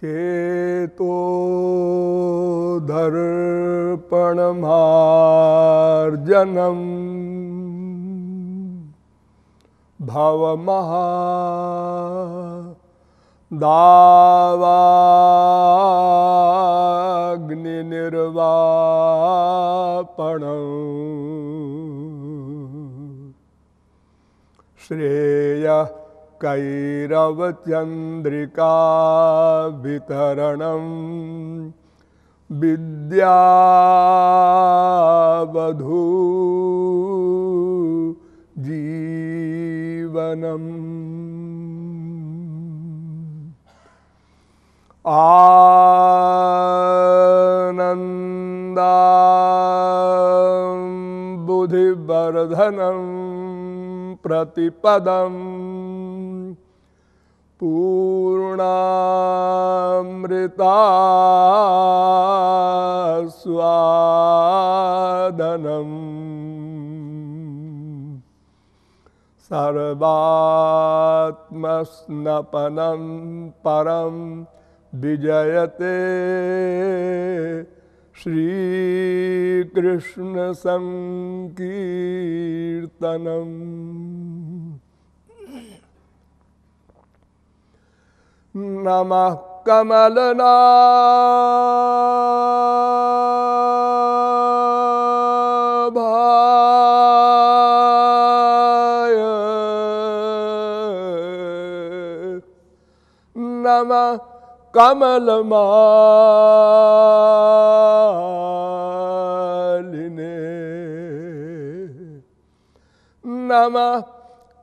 चेतो दर्पणमार्जनम् भवमहा दावाग्निर्वापणम् श्रेय कैरवचन्द्रिका वितरणं विद्यावधू जीवनम्। आनन्दा बुधिवर्धनं प्रतिपदम् पूर्णामृता स्वादनम् सर्वात्मस्नपनं परं विजयते। श्रीकृष्णसङ्कीर्तनम् नमः कमलना भाय नमः कमलमालिने नमः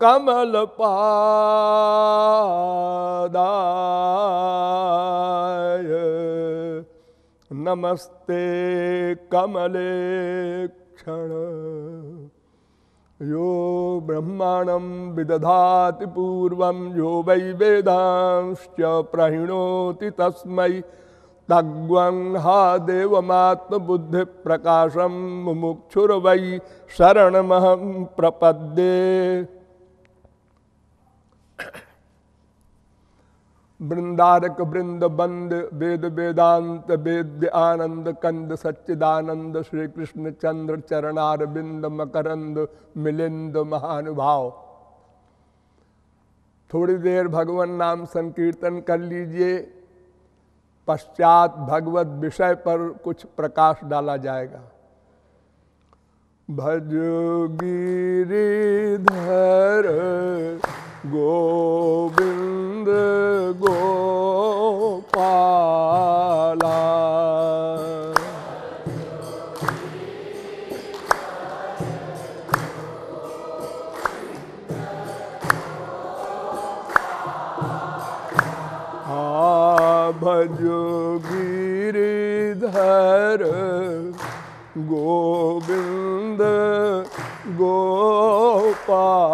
कमलपादाय। नमस्ते कमले क्षण यो ब्रह्माणं विदधाति पूर्वं, यो वै वेदांश्च प्रहिणोति तस्मै तग्वं हा देवमात्मबुद्धिप्रकाशं मुमुक्षुर्वै शरणमहं प्रपद्ये। वृंदारक वृंद बंद वेद, वेदांत, वेद्य, आनंद, कंद, सच्चिदानंद श्री कृष्ण चंद्र चरणार बिंद मकरंद, मिलिंद, महानुभाव। थोड़ी देर भगवान नाम संकीर्तन कर लीजिए। पश्चात भगवत विषय पर कुछ प्रकाश डाला जाएगा। भज गिरिधर गोविंद गोपाला। गोविंद गोपाला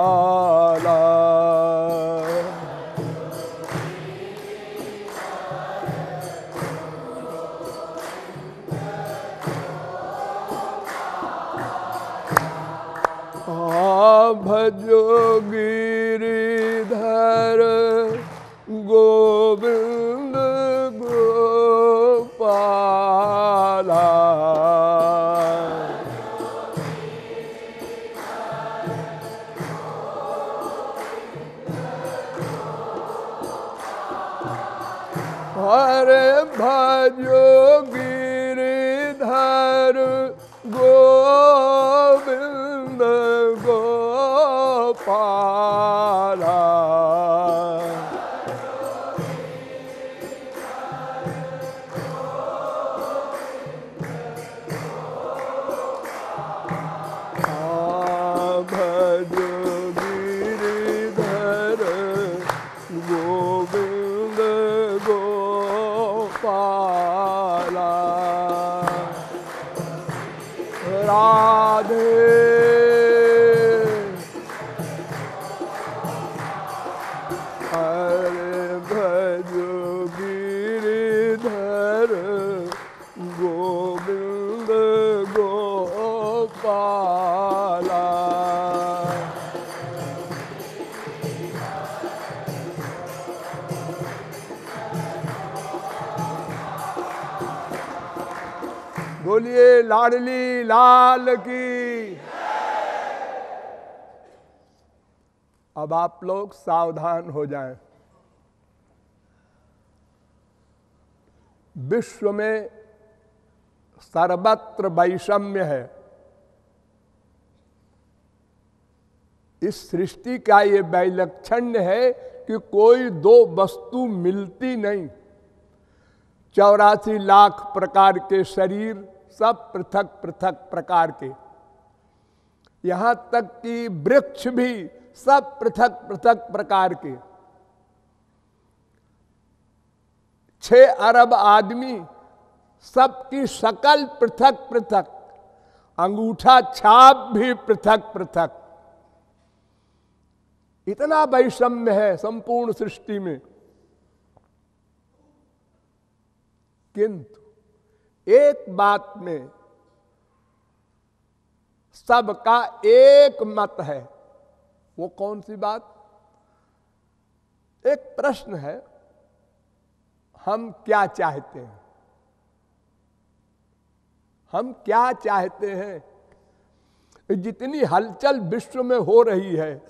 आप लोग सावधान हो जाएँ। विश्व में सर्वत्र वैषम्य है। इस सृष्टि का ये वैलक्षण्य है कि कोई दो वस्तु मिलती नहीं। चौरासी लाख प्रकार के शरीर, सब पृथक पृथक प्रकार के। यहाँ तक कि वृक्ष भी सब पृथक पृथक प्रकार के। छह अरब आदमी, सबकी शकल पृथक पृथक, अंगूठा छाप भी पृथक पृथक। इतना वैषम्य है संपूर्ण सृष्टि में। किंतु एक बात में सबका एक मत है। वो कौन सी बात? एक प्रश्न है, हम क्या चाहते हैं? हम क्या चाहते हैं? जितनी हलचल विश्व में हो रही है,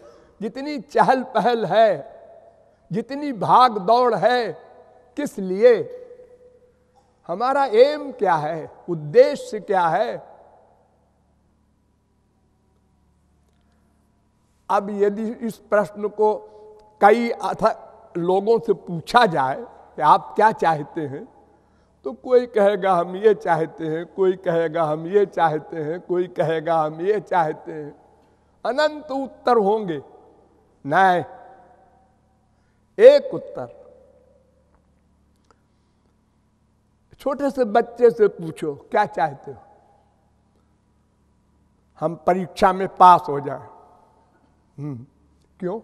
जितनी चहल पहल है, जितनी भाग दौड़ है, किस लिए? हमारा एम क्या है? उद्देश्य क्या है? अब यदि इस प्रश्न को कई लोगों से पूछा जाए कि आप क्या चाहते हैं तो कोई कहेगा हम ये चाहते हैं, कोई कहेगा हम ये चाहते हैं, कोई कहेगा हम ये चाहते हैं। अनंत उत्तर होंगे। नहीं। एक उत्तर। छोटे से बच्चे से पूछो, क्या चाहते हो? हम परीक्षा में पास हो जाए। क्यों?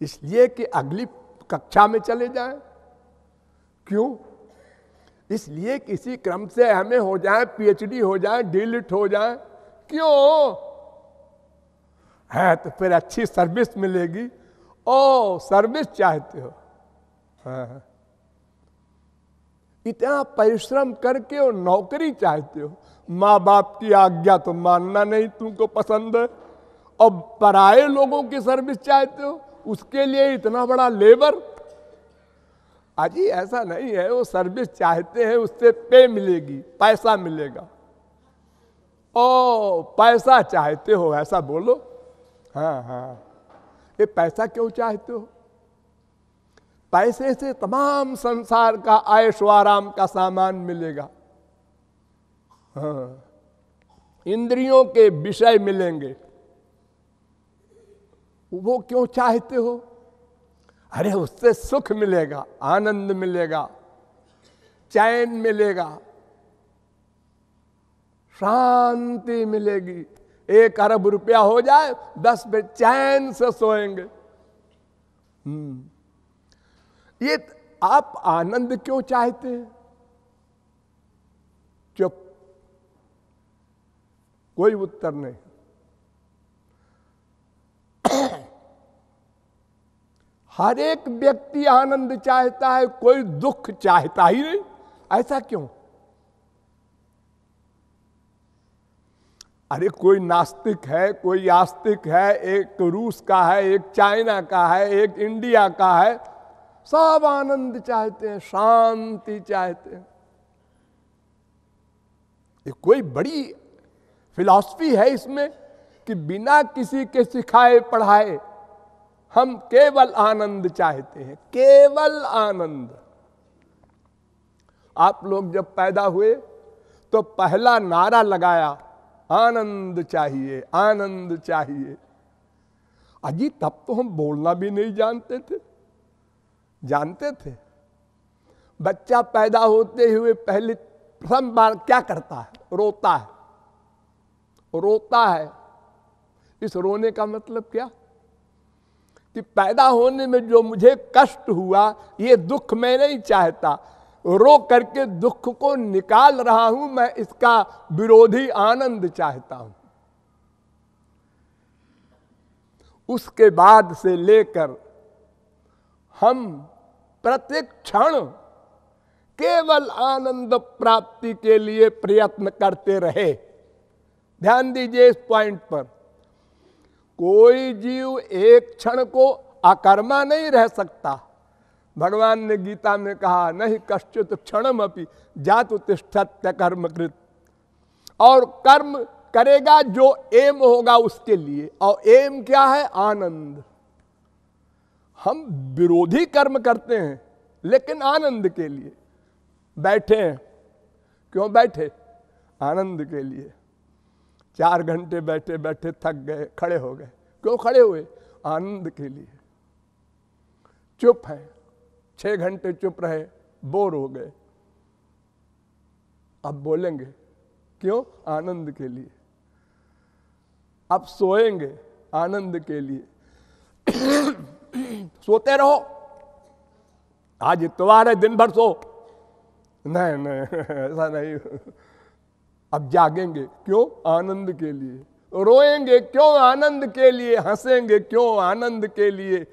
इसलिए कि अगली कक्षा में चले जाए। क्यों? इसलिए किसी क्रम से हमें हो जाए पीएचडी हो जाए डिलिट हो जाए। क्यों? है तो फिर अच्छी सर्विस मिलेगी। ओ सर्विस चाहते हो? हाँ, हाँ। इतना परिश्रम करके और नौकरी चाहते हो? माँ बाप की आज्ञा तो मानना नहीं तुमको पसंद है। और पराए लोगों की सर्विस चाहते हो? उसके लिए इतना बड़ा लेबर अजी ऐसा नहीं है। वो सर्विस चाहते हैं, उससे पे मिलेगी, पैसा मिलेगा। ओ, पैसा चाहते हो, ऐसा बोलो। हाँ हाँ। ये पैसा क्यों चाहते हो? पैसे से तमाम संसार का आयश आराम का सामान मिलेगा। हाँ। इंद्रियों के विषय मिलेंगे। वो क्यों चाहते हो? अरे, उससे सुख मिलेगा, आनंद मिलेगा, चैन मिलेगा, शांति मिलेगी। एक अरब रुपया हो जाए, दस पे चैन से सोएँगे। हम्म। ये आप आनंद क्यों चाहते हैं? चुप। कोई उत्तर नहीं। हर एक व्यक्ति आनंद चाहता है, कोई दुख चाहता ही नहीं। ऐसा क्यों? अरे, कोई नास्तिक है, कोई आस्तिक है, एक रूस का है, एक चाइना का है, एक इंडिया का है, सब आनंद चाहते हैं, शांति चाहते हैं। ये कोई बड़ी फिलॉसफी है इसमें कि बिना किसी के सिखाए, पढ़ाए हम केवल आनंद चाहते हैं, केवल आनंद। आप लोग जब पैदा हुए तो पहला नारा लगाया, आनंद चाहिए आनंद चाहिए। अजी, तब तो हम बोलना भी नहीं जानते थे। जानते थे? बच्चा पैदा होते हुए पहले, प्रथम बार क्या करता है? रोता है। रोता है। इस रोने का मतलब क्या? कि पैदा होने में जो मुझे कष्ट हुआ, ये दुख मैं नहीं चाहता। रो करके दुख को निकाल रहा हूँ, मैं इसका विरोधी आनंद चाहता हूँ। उसके बाद से लेकर हम प्रत्येक क्षण केवल आनंद प्राप्ति के लिए प्रयत्न करते रहे। ध्यान दीजिए इस पॉइंट पर। कोई जीव एक क्षण को अकर्मा नहीं रह सकता। भगवान ने गीता में कहा, नहीं, कश्चित क्षणम अपनी जातु तिष्ठत्य कर्मकृत और कर्म करेगा जो एम होगा उसके लिए। और एम क्या है? आनंद। हम विरोधी कर्म करते हैं, लेकिन आनंद के लिए। बैठे हैं। क्यों बैठे? आनंद के लिए। चार घंटे बैठे बैठे थक गए, खड़े हो गए। क्यों खड़े हुए? आनंद के लिए। चुप है। छह घंटे चुप रहे, बोर हो गए। अब बोलेंगे, क्यों? आनंद के लिए। अब सोएँगे, आनंद के लिए। सोते रहो। आज इतवार है, दिन भर सो। नहीं नहीं, ऐसा नहीं। अब जागेंगे क्यों? आनंद के लिए। रोएँगे क्यों? आनंद के लिए। हंसेंगे क्यों? आनंद के लिए।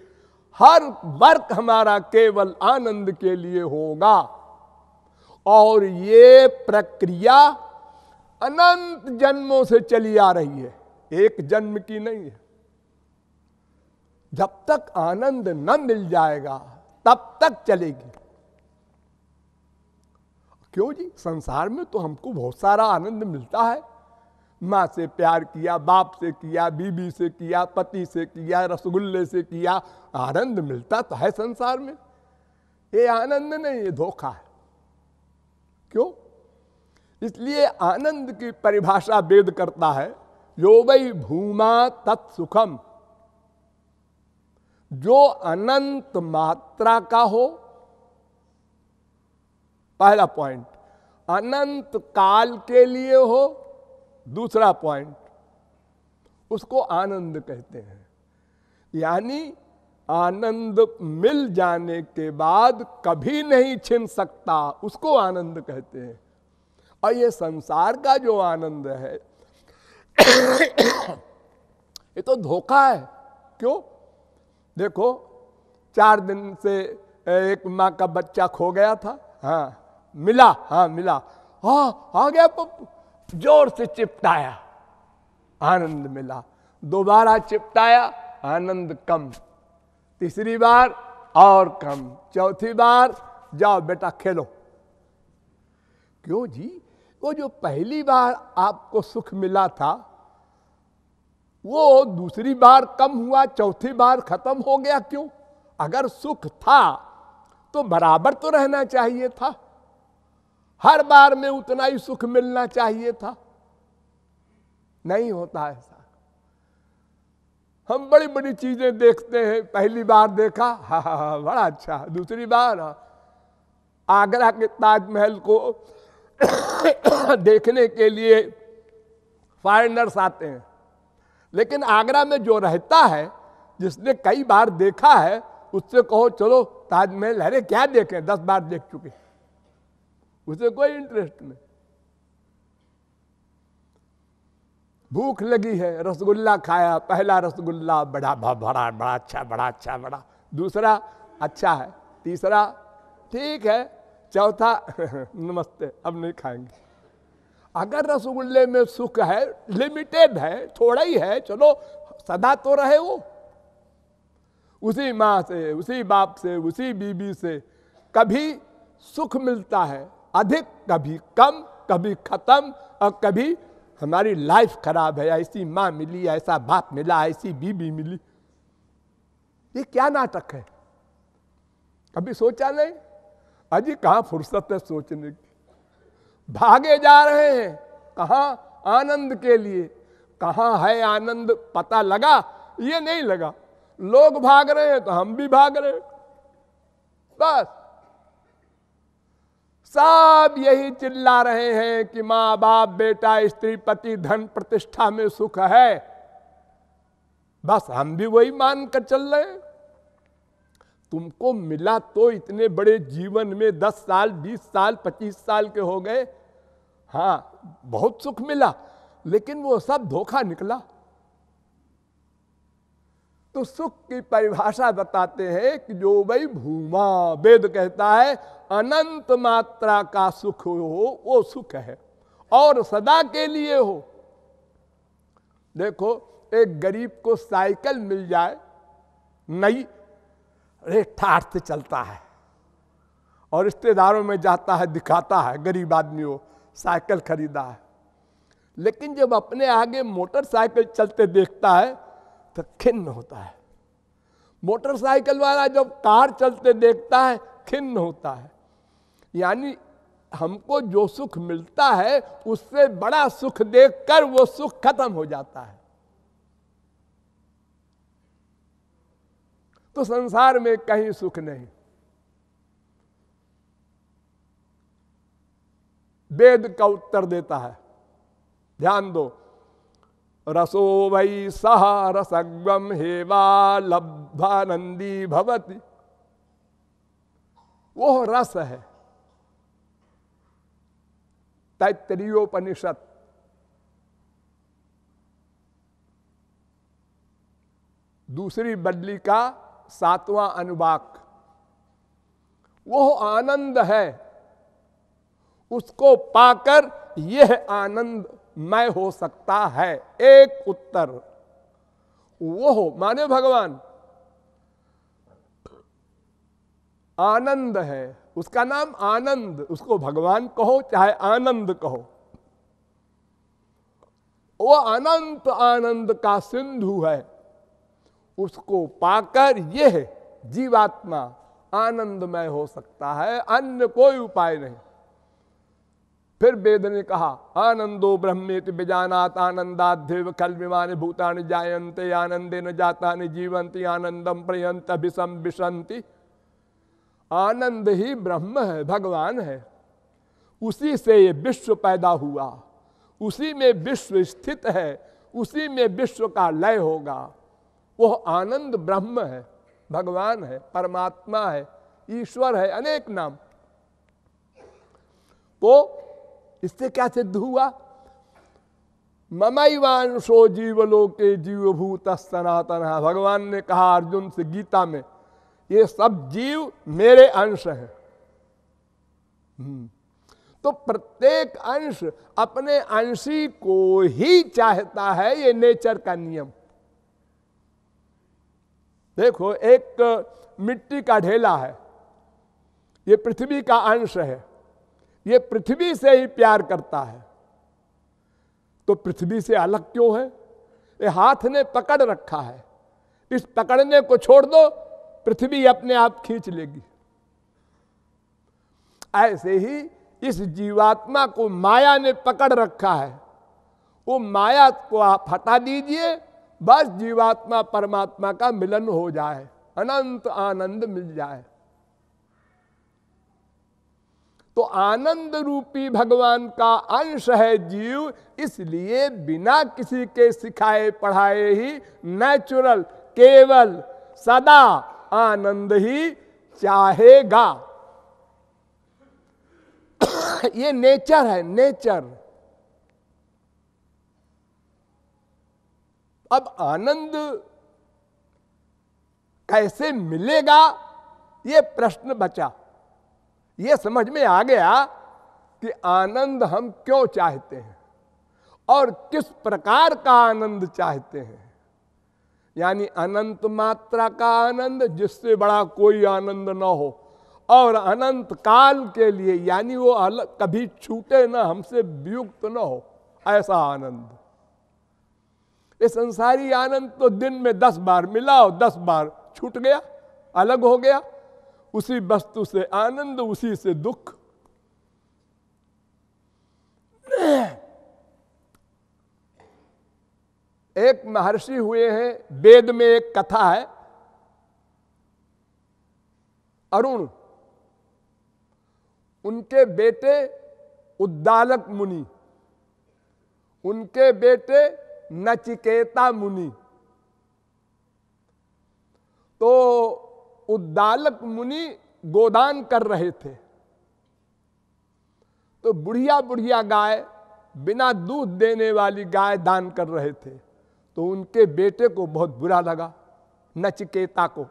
हर वर्क हमारा केवल आनंद के लिए होगा। और ये प्रक्रिया अनंत जन्मों से चली आ रही है। एक जन्म की नहीं है। जब तक आनंद न मिल जाएगा, तब तक चलेगी। क्यों जी? संसार में तो हमको बहुत सारा आनंद मिलता है। माँ से प्यार किया, बाप से किया, बीबी से किया, पति से किया, रसगुल्ले से किया, आनंद मिलता तो है संसार में। ये आनंद नहीं, ये धोखा है। क्यों? इसलिए आनंद की परिभाषा वेद करता है जो वही भूमा तत्सुखम जो अनंत मात्रा का हो पहला पॉइंट अनंत काल के लिए हो, दूसरा पॉइंट उसको आनंद कहते हैं। यानी आनंद मिल जाने के बाद कभी नहीं छिन सकता, उसको आनंद कहते हैं। और ये संसार का जो आनंद है, ये तो धोखा है। क्यों? देखो, चार दिन से एक माँ का बच्चा खो गया था हाँ मिला हाँ मिला। हाँ आ गया पप्पू ज़ोर से चिपटाया, आनंद मिला। दोबारा चिपटाया, आनंद कम। तीसरी बार और कम। चौथी बार, जाओ बेटा, खेलो। क्यों जी? वो जो पहली बार आपको सुख मिला था, वो दूसरी बार कम हुआ, चौथी बार खत्म हो गया क्यों? अगर सुख था तो बराबर तो रहना चाहिए था। हर बार में उतना ही सुख मिलना चाहिए था। नहीं होता ऐसा। हम बड़ी बड़ी चीज़ें देखते हैं, पहली बार देखा, हा हा हा, बड़ा अच्छा। दूसरी बार हाँ। आगरा के ताजमहल को देखने के लिए फॉरेनर्स आते हैं। लेकिन आगरा में जो रहता है, जिसने कई बार देखा है, उससे कहो, चलो, ताजमहल, अरे, क्या देखें? दस बार देख चुके उसे कोई इंटरेस्ट नहीं। भूख लगी है, रसगुल्ला खाया, पहला रसगुल्ला बड़ा बड़ा बड़ा अच्छा बड़ा अच्छा बड़ा। दूसरा अच्छा है। तीसरा, ठीक है। चौथा, नमस्ते, अब नहीं खाएँगे। अगर रसगुल्ले में सुख है लिमिटेड है, थोड़ा ही है, चलो, सदा तो रहे वो। उसी माँ से, उसी बाप से, उसी बीबी से कभी सुख मिलता है। अधिक, कभी कम, कभी खत्म और कभी हमारी लाइफ खराब है ऐसी माँ मिली ऐसा बाप मिला ऐसी बीबी मिली। ये क्या नाटक है? कभी सोचा नहीं? अजी, कहाँ फुर्सत है सोचने की? भागे जा रहे हैं, कहा आनंद के लिए? कहा है आनंद? पता लगा? ये नहीं लगा। लोग भाग रहे हैं तो हम भी भाग रहे हैं। बस। सब यही चिल्ला रहे हैं कि माँ बाप बेटा, स्त्री, पति, धन प्रतिष्ठा में सुख है। बस हम भी वही मान कर चल रहे हैं। तुमको मिला तो इतने बड़े जीवन में दस साल, बीस साल, पच्चीस साल के हो गए। हाँ बहुत सुख मिला, लेकिन वो सब धोखा निकला। तो सुख की परिभाषा बताते हैं कि जो भाई भूमा वेद कहता है, अनंत मात्रा का सुख हो, वो सुख है। और सदा के लिए हो। देखो, एक गरीब को साइकिल मिल जाए, नई, अरे, ठाठ से चलता है। और रिश्तेदारों में जाता है, दिखाता है, गरीब आदमी हो साइकिल खरीदा है। लेकिन जब अपने आगे मोटरसाइकिल चलते देखता है तो खिन्न होता है। मोटरसाइकिल वाला जब कार चलते देखता है, खिन्न होता है। यानी हमको जो सुख मिलता है, उससे बड़ा सुख देखकर वो सुख खत्म हो जाता है। तो संसार में कहीं सुख नहीं। वेद का उत्तर देता है। ध्यान दो रसो वै सह रसगम हेवा लब्धानंदी भवती। वो रस है। तैतरीयोपनिषद दूसरी बदली का सातवां अनुवाक। वो आनंद है। उसको पाकर यह आनंद मैं हो सकता है। एक उत्तर। वो हो माने भगवान। आनंद है। उसका नाम आनंद। उसको भगवान कहो, चाहे आनंद कहो। वो अनंत आनंद का सिंधु है। उसको पाकर यह जीवात्मा आनंदमय हो सकता है। अन्य कोई उपाय नहीं। फिर वेद ने कहा, आनंदो ब्रह्मेति बिजानात आनंदाध्यव कल विमान भूतान जायंते आनंदे न जाता जीवंती आनंदम प्रयंत विषम विशंति आनंद ही ब्रह्म है, भगवान है। उसी से ये विश्व पैदा हुआ। उसी में विश्व स्थित है। उसी में विश्व का लय होगा। वह आनंद ब्रह्म है, भगवान है, परमात्मा है, ईश्वर है, अनेक नाम। तो इससे क्या सिद्ध हुआ? ममैवांशो जीवलोके जीवभूत सनातन। भगवान ने कहा अर्जुन से गीता में, ये सब जीव मेरे अंश हैं। हम्म। तो प्रत्येक अंश अपने अंशी को ही चाहता है ये नेचर का नियम। देखो, एक मिट्टी का ढेला है, ये पृथ्वी का अंश है। ये पृथ्वी से ही प्यार करता है। तो पृथ्वी से अलग क्यों है? ये हाथ ने पकड़ रखा है। इस पकड़ने को छोड़ दो, पृथ्वी अपने आप खींच लेगी। ऐसे ही इस जीवात्मा को माया ने पकड़ रखा है। वो माया को आप हटा दीजिए, बस जीवात्मा परमात्मा का मिलन हो जाए, अनंत आनंद मिल जाए। तो आनंद रूपी भगवान का अंश है जीव, इसलिए बिना किसी के सिखाए पढ़ाए ही नेचुरल केवल, सदा आनंद ही चाहेगा। ये नेचर है नेचर अब आनंद कैसे मिलेगा? ये प्रश्न बचा। ये समझ में आ गया कि आनंद हम क्यों चाहते हैं और किस प्रकार का आनंद चाहते हैं। यानी अनंत मात्रा का आनंद जिससे बड़ा कोई आनंद न हो और अनंत काल के लिए, यानी वो अलग कभी छूटे ना, हमसे वियुक्त न हो, ऐसा आनंद। ये संसारी आनंद तो दिन में दस बार मिला और दस बार छूट गया, अलग हो गया। उसी वस्तु से आनंद, उसी से दुख। एक महर्षि हुए हैं, वेद में एक कथा है। अरुण, उनके बेटे उद्दालक मुनि, उनके बेटे नचिकेता मुनि। तो उद्दालक मुनि गोदान कर रहे थे। तो बुढ़िया बुढ़िया गाय बिना दूध देने वाली गाय दान कर रहे थे। तो उनके बेटे को बहुत बुरा लगा, नचिकेता को।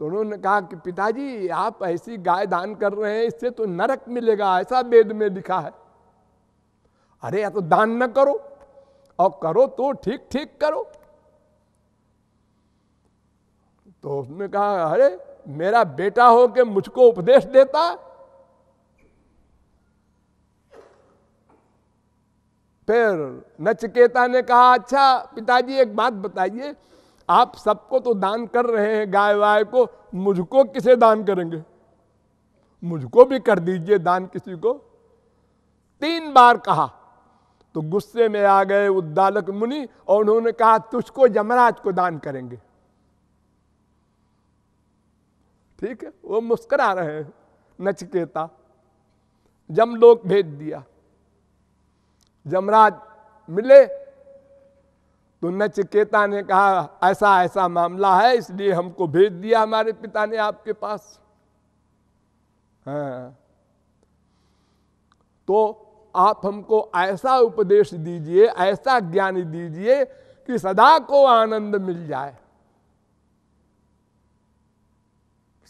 तो उन्होंने कहा कि पिताजी, आप ऐसी गाय दान कर रहे हैं, इससे तो नरक मिलेगा, ऐसा वेद में लिखा है। अरे, या तो दान न करो, और करो तो ठीक ठीक करो। तो उसने कहा, अरे, मेरा बेटा हो के मुझको उपदेश देता? फिर नचकेता ने कहा अच्छा पिताजी, एक बात बताइए। आप सबको तो दान कर रहे हैं, गाय वाय को। मुझको किसे दान करेंगे? मुझको भी कर दीजिए दान किसी को। तीन बार कहा। तो गुस्से में आ गए उद्दालक मुनि और उन्होंने कहा, तुझको यमराज को दान करेंगे। ठीक है? वो मुस्कुरा रहे हैं, नचकेता। जमलोक भेज दिया। जमराज, मिले? तो नचकेता ने कहा, ऐसा ऐसा मामला है, इसलिए हमको भेज दिया हमारे पिता ने आपके पास। हाँ। तो आप हमको ऐसा उपदेश दीजिए, ऐसा ज्ञान दीजिए कि सदा को आनंद मिल जाए।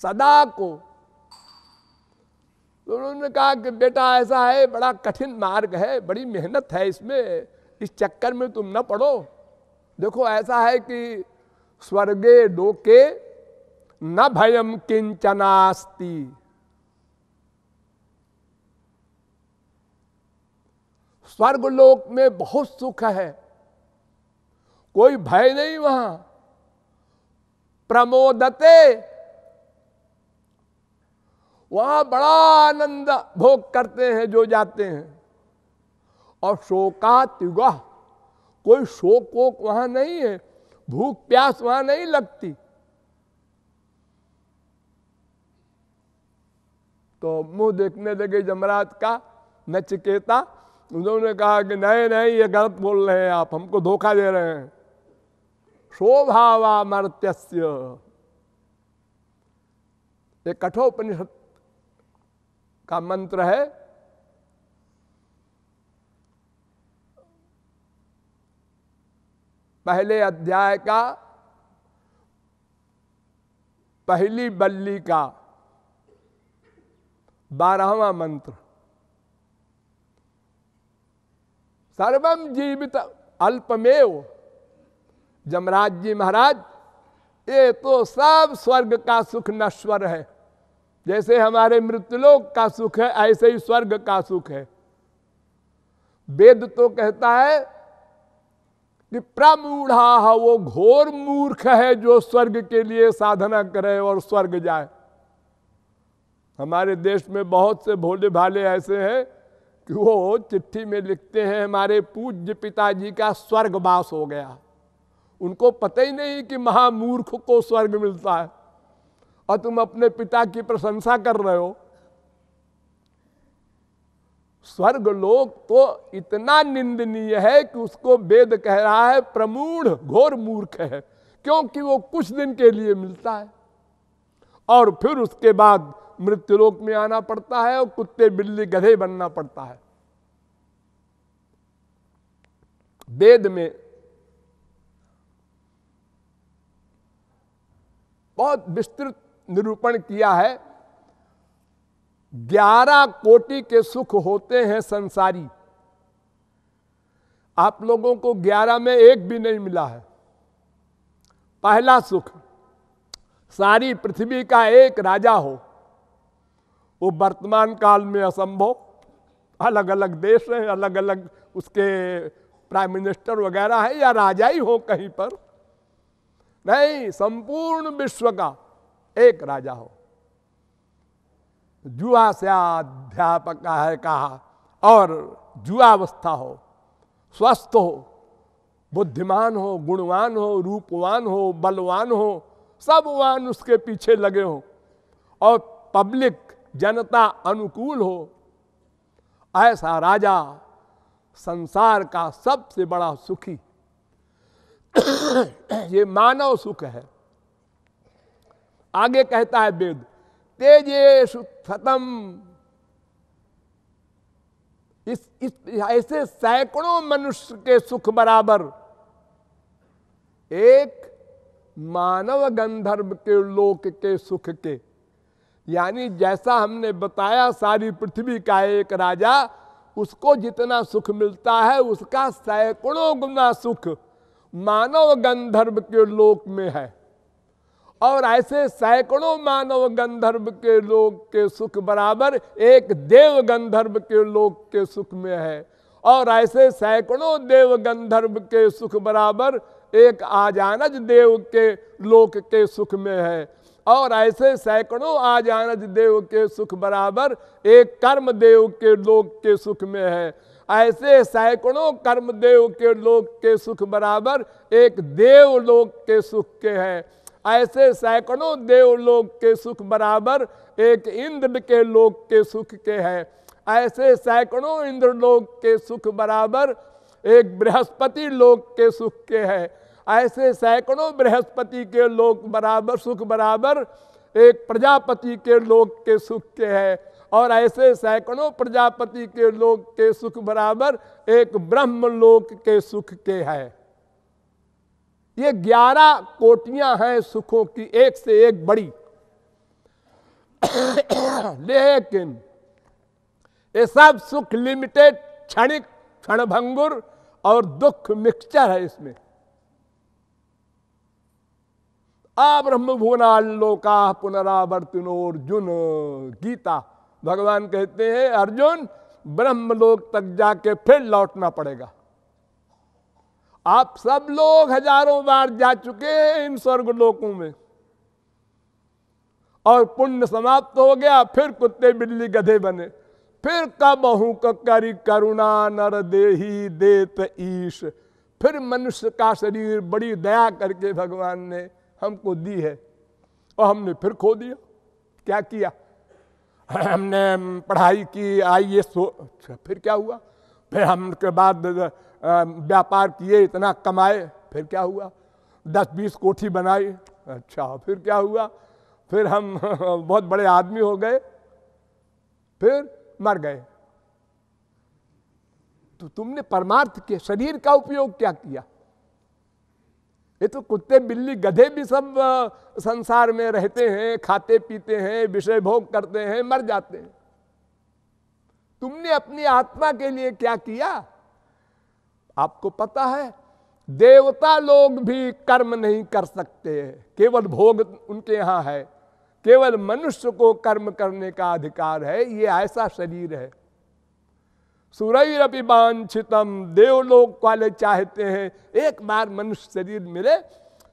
सदा को। तो उन्होंने कहा कि बेटा ऐसा है, बड़ा कठिन मार्ग है, बड़ी मेहनत है इसमें, इस चक्कर में तुम न पढ़ो देखो, ऐसा है कि स्वर्गे डोके न भयम किंचनास्ती। स्वर्ग लोक में बहुत सुख है। कोई भय नहीं वहाँ। प्रमोदते वहाँ बड़ा आनंद भोग करते हैं जो जाते हैं। और शोका तिगा कोई शोक वोक वहाँ नहीं है, भूख प्यास वहाँ नहीं लगती। तो मुँह देखने लगे जमराज का नचकेता उन्होंने कहा कि नहीं नहीं, ये गलत बोल रहे हैं आप, हमको धोखा दे रहे हैं। शोभावा मर्त्यस्य। ये कठोपनिषद का मंत्र है, पहले अध्याय का, पहली बल्ली का, बारहवा मंत्र। सर्वम जीवित अल्पमेव। जमराज जी महाराज, ये तो सब स्वर्ग का सुख नश्वर है। जैसे हमारे मृत्युलोक का सुख है, ऐसे ही स्वर्ग का सुख है। वेद तो कहता है कि प्रमूढ़ा वो घोर मूर्ख है जो स्वर्ग के लिए साधना करे और स्वर्ग जाए। हमारे देश में बहुत से भोले भाले ऐसे हैं कि वो चिट्ठी में लिखते हैं, हमारे पूज्य पिताजी का स्वर्गवास हो गया। उनको पता ही नहीं कि महामूर्ख को स्वर्ग मिलता है। और तुम अपने पिता की प्रशंसा कर रहे हो। स्वर्ग लोक तो इतना निंदनीय है कि उसको वेद कह रहा है, प्रमूढ़ घोर मूर्ख है, क्योंकि वो कुछ दिन के लिए मिलता है। और फिर उसके बाद मृत्युलोक में आना पड़ता है और कुत्ते बिल्ली गधे बनना पड़ता है। वेद में बहुत विस्तृत निरूपण किया है, ग्यारह कोटि के सुख होते हैं संसारी। आप लोगों को ग्यारह में एक भी नहीं मिला है। पहला सुख, सारी पृथ्वी का एक राजा हो। वो वर्तमान काल में असंभव अलग अलग देश हैं अलग अलग उसके प्राइम मिनिस्टर वगैरह है या राजा ही हो कहीं पर। नहीं, संपूर्ण विश्व का एक राजा हो। जुआ से अध्यापक है कहा, और जुआवस्था हो, स्वस्थ हो, बुद्धिमान हो, गुणवान हो, रूपवान हो, बलवान हो, सब वान उसके पीछे लगे हो, और पब्लिक, जनता अनुकूल हो। ऐसा राजा संसार का सबसे बड़ा सुखी। ये मानव सुख है। आगे कहता है वेद तेजेशु खत्म इस, इस ऐसे सैकड़ों मनुष्य के सुख बराबर। एक मानव गंधर्व के लोक के सुख के यानी जैसा हमने बताया सारी पृथ्वी का एक राजा उसको जितना सुख मिलता है उसका सैकड़ों गुना सुख मानव गंधर्व के लोक में है। और ऐसे सैकड़ों मानव गंधर्व के लोग के सुख बराबर एक देव गंधर्व के लोग के सुख में है। और ऐसे सैकड़ों देव गंधर्व के सुख बराबर एक आजानज देव के लोक के सुख में है। और ऐसे सैकड़ों आजानज देव के सुख बराबर एक कर्म देव के लोक के सुख में है। ऐसे सैकड़ों कर्म देव के लोक के सुख बराबर एक देव लोक के सुख के है। ऐसे सैकड़ों देवलोक के सुख बराबर एक इंद्र के लोक के सुख के है। ऐसे सैकड़ों इंद्र लोक के सुख बराबर एक बृहस्पति लोक के सुख के है। ऐसे सैकड़ों बृहस्पति के लोक बराबर, सुख बराबर एक प्रजापति के लोक के सुख के है। और ऐसे सैकड़ों प्रजापति के लोक के सुख बराबर एक ब्रह्म लोक के सुख के है। ये ग्यारह कोटियाँ हैं सुखों की, एक से एक बड़ी। लेकिन ये सब सुख लिमिटेड, क्षणिक, क्षणभंगुर और दुख मिक्सचर है इसमें। आ ब्रह्म भुवनालोका पुनरावर्तनोर्जुन गीता। भगवान कहते हैं, अर्जुन, ब्रह्मलोक तक जाके फिर लौटना पड़ेगा। आप सब लोग हज़ारों बार जा चुके हैं इन स्वर्ग लोकों में। और पुण्य समाप्त हो गया, फिर कुत्ते बिल्ली गधे बने। फिर कब हूँ करी करुणा नर देही देत ईश। फिर मनुष्य का शरीर बड़ी दया करके भगवान ने हमको दी है, और हमने फिर खो दिया। क्या किया? हमने पढ़ाई की आई ये सो अच्छा फिर क्या हुआ? फिर हम के बाद व्यापार किए, इतना कमाए, फिर क्या हुआ? दस बीस कोठी बनाई। अच्छा फिर क्या हुआ? फिर हम बहुत बड़े आदमी हो गए, फिर मर गए। तो तुमने परमार्थ के शरीर का उपयोग क्या किया? ये तो कुत्ते, बिल्ली, गधे भी सब संसार में रहते हैं, खाते, पीते हैं, विषय भोग करते हैं, मर जाते हैं। तुमने अपनी आत्मा के लिए क्या किया? आपको पता है, देवता लोग भी कर्म नहीं कर सकते केवल भोग उनके यहाँ है। केवल मनुष्य को कर्म करने का अधिकार है, ये ऐसा शरीर है। सुरैरपि वांछितम देवलोक वाले चाहते हैं, एक बार मनुष्य शरीर मिले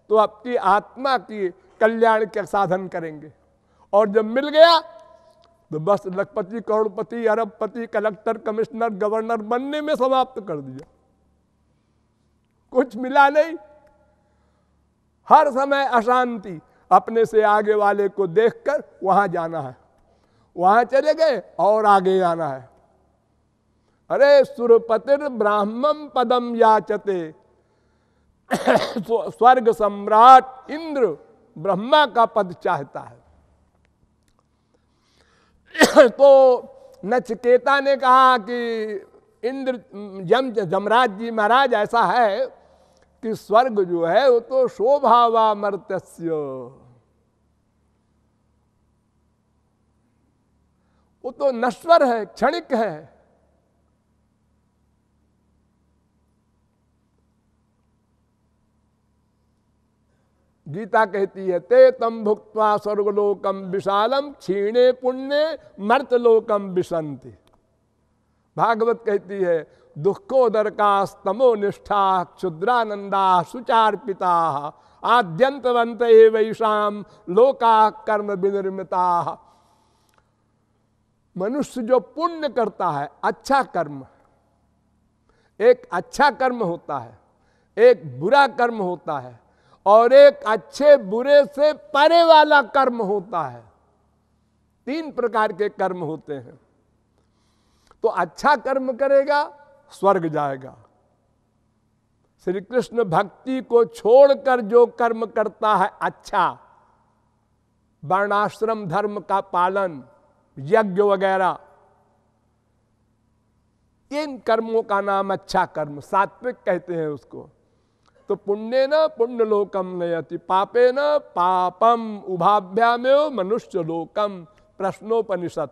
तो आपकी आत्मा की कल्याण के साधन करेंगे। और जब मिल गया तो बस लखपति, करोड़पति, अरबपति, कलेक्टर, कमिश्नर, गवर्नर बनने में समाप्त कर दिया। कुछ मिला नहीं। हर समय अशांति अपने से आगे वाले को देखकर वहाँ जाना है। वहाँ चले गए और आगे आना है। अरे सुरपतिर ब्राह्मण पदम याचते। स्वर्ग सम्राट इंद्र ब्रह्मा का पद चाहता है। तो नचकेता ने कहा कि इंद्र, जम, जमराज जी महाराज ऐसा है कि स्वर्ग जो है, वो तो शोभावा मर्त्य वो तो नश्वर है, क्षणिक है। गीता कहती है, ते तम भुक्वा स्वर्गलोकम विशालम क्षीणे पुण्य मर्तलोकम विसंति भागवत कहती है दुखोदर का स्तमो निष्ठा क्षुद्रानंदा सुचार पिता आद्यंतवंत वैशाम लोका कर्म विनिर्मिता मनुष्य जो पुण्य करता है अच्छा कर्म, एक अच्छा कर्म होता है, एक बुरा कर्म होता है, और एक अच्छे बुरे से परे वाला कर्म होता है। तीन प्रकार के कर्म होते हैं। तो अच्छा कर्म करेगा स्वर्ग जाएगा। श्री कृष्ण भक्ति को छोड़कर जो कर्म करता है अच्छा। वर्णाश्रम धर्म का पालन, यज्ञ वगैरह। इन कर्मों का नाम अच्छा कर्म, सात्विक कहते हैं उसको। तो पुण्य न पुण्य लोकम नयति, पापे न पापम उभाभ्याम मनुष्य लोकम, प्रश्नोपनिषद।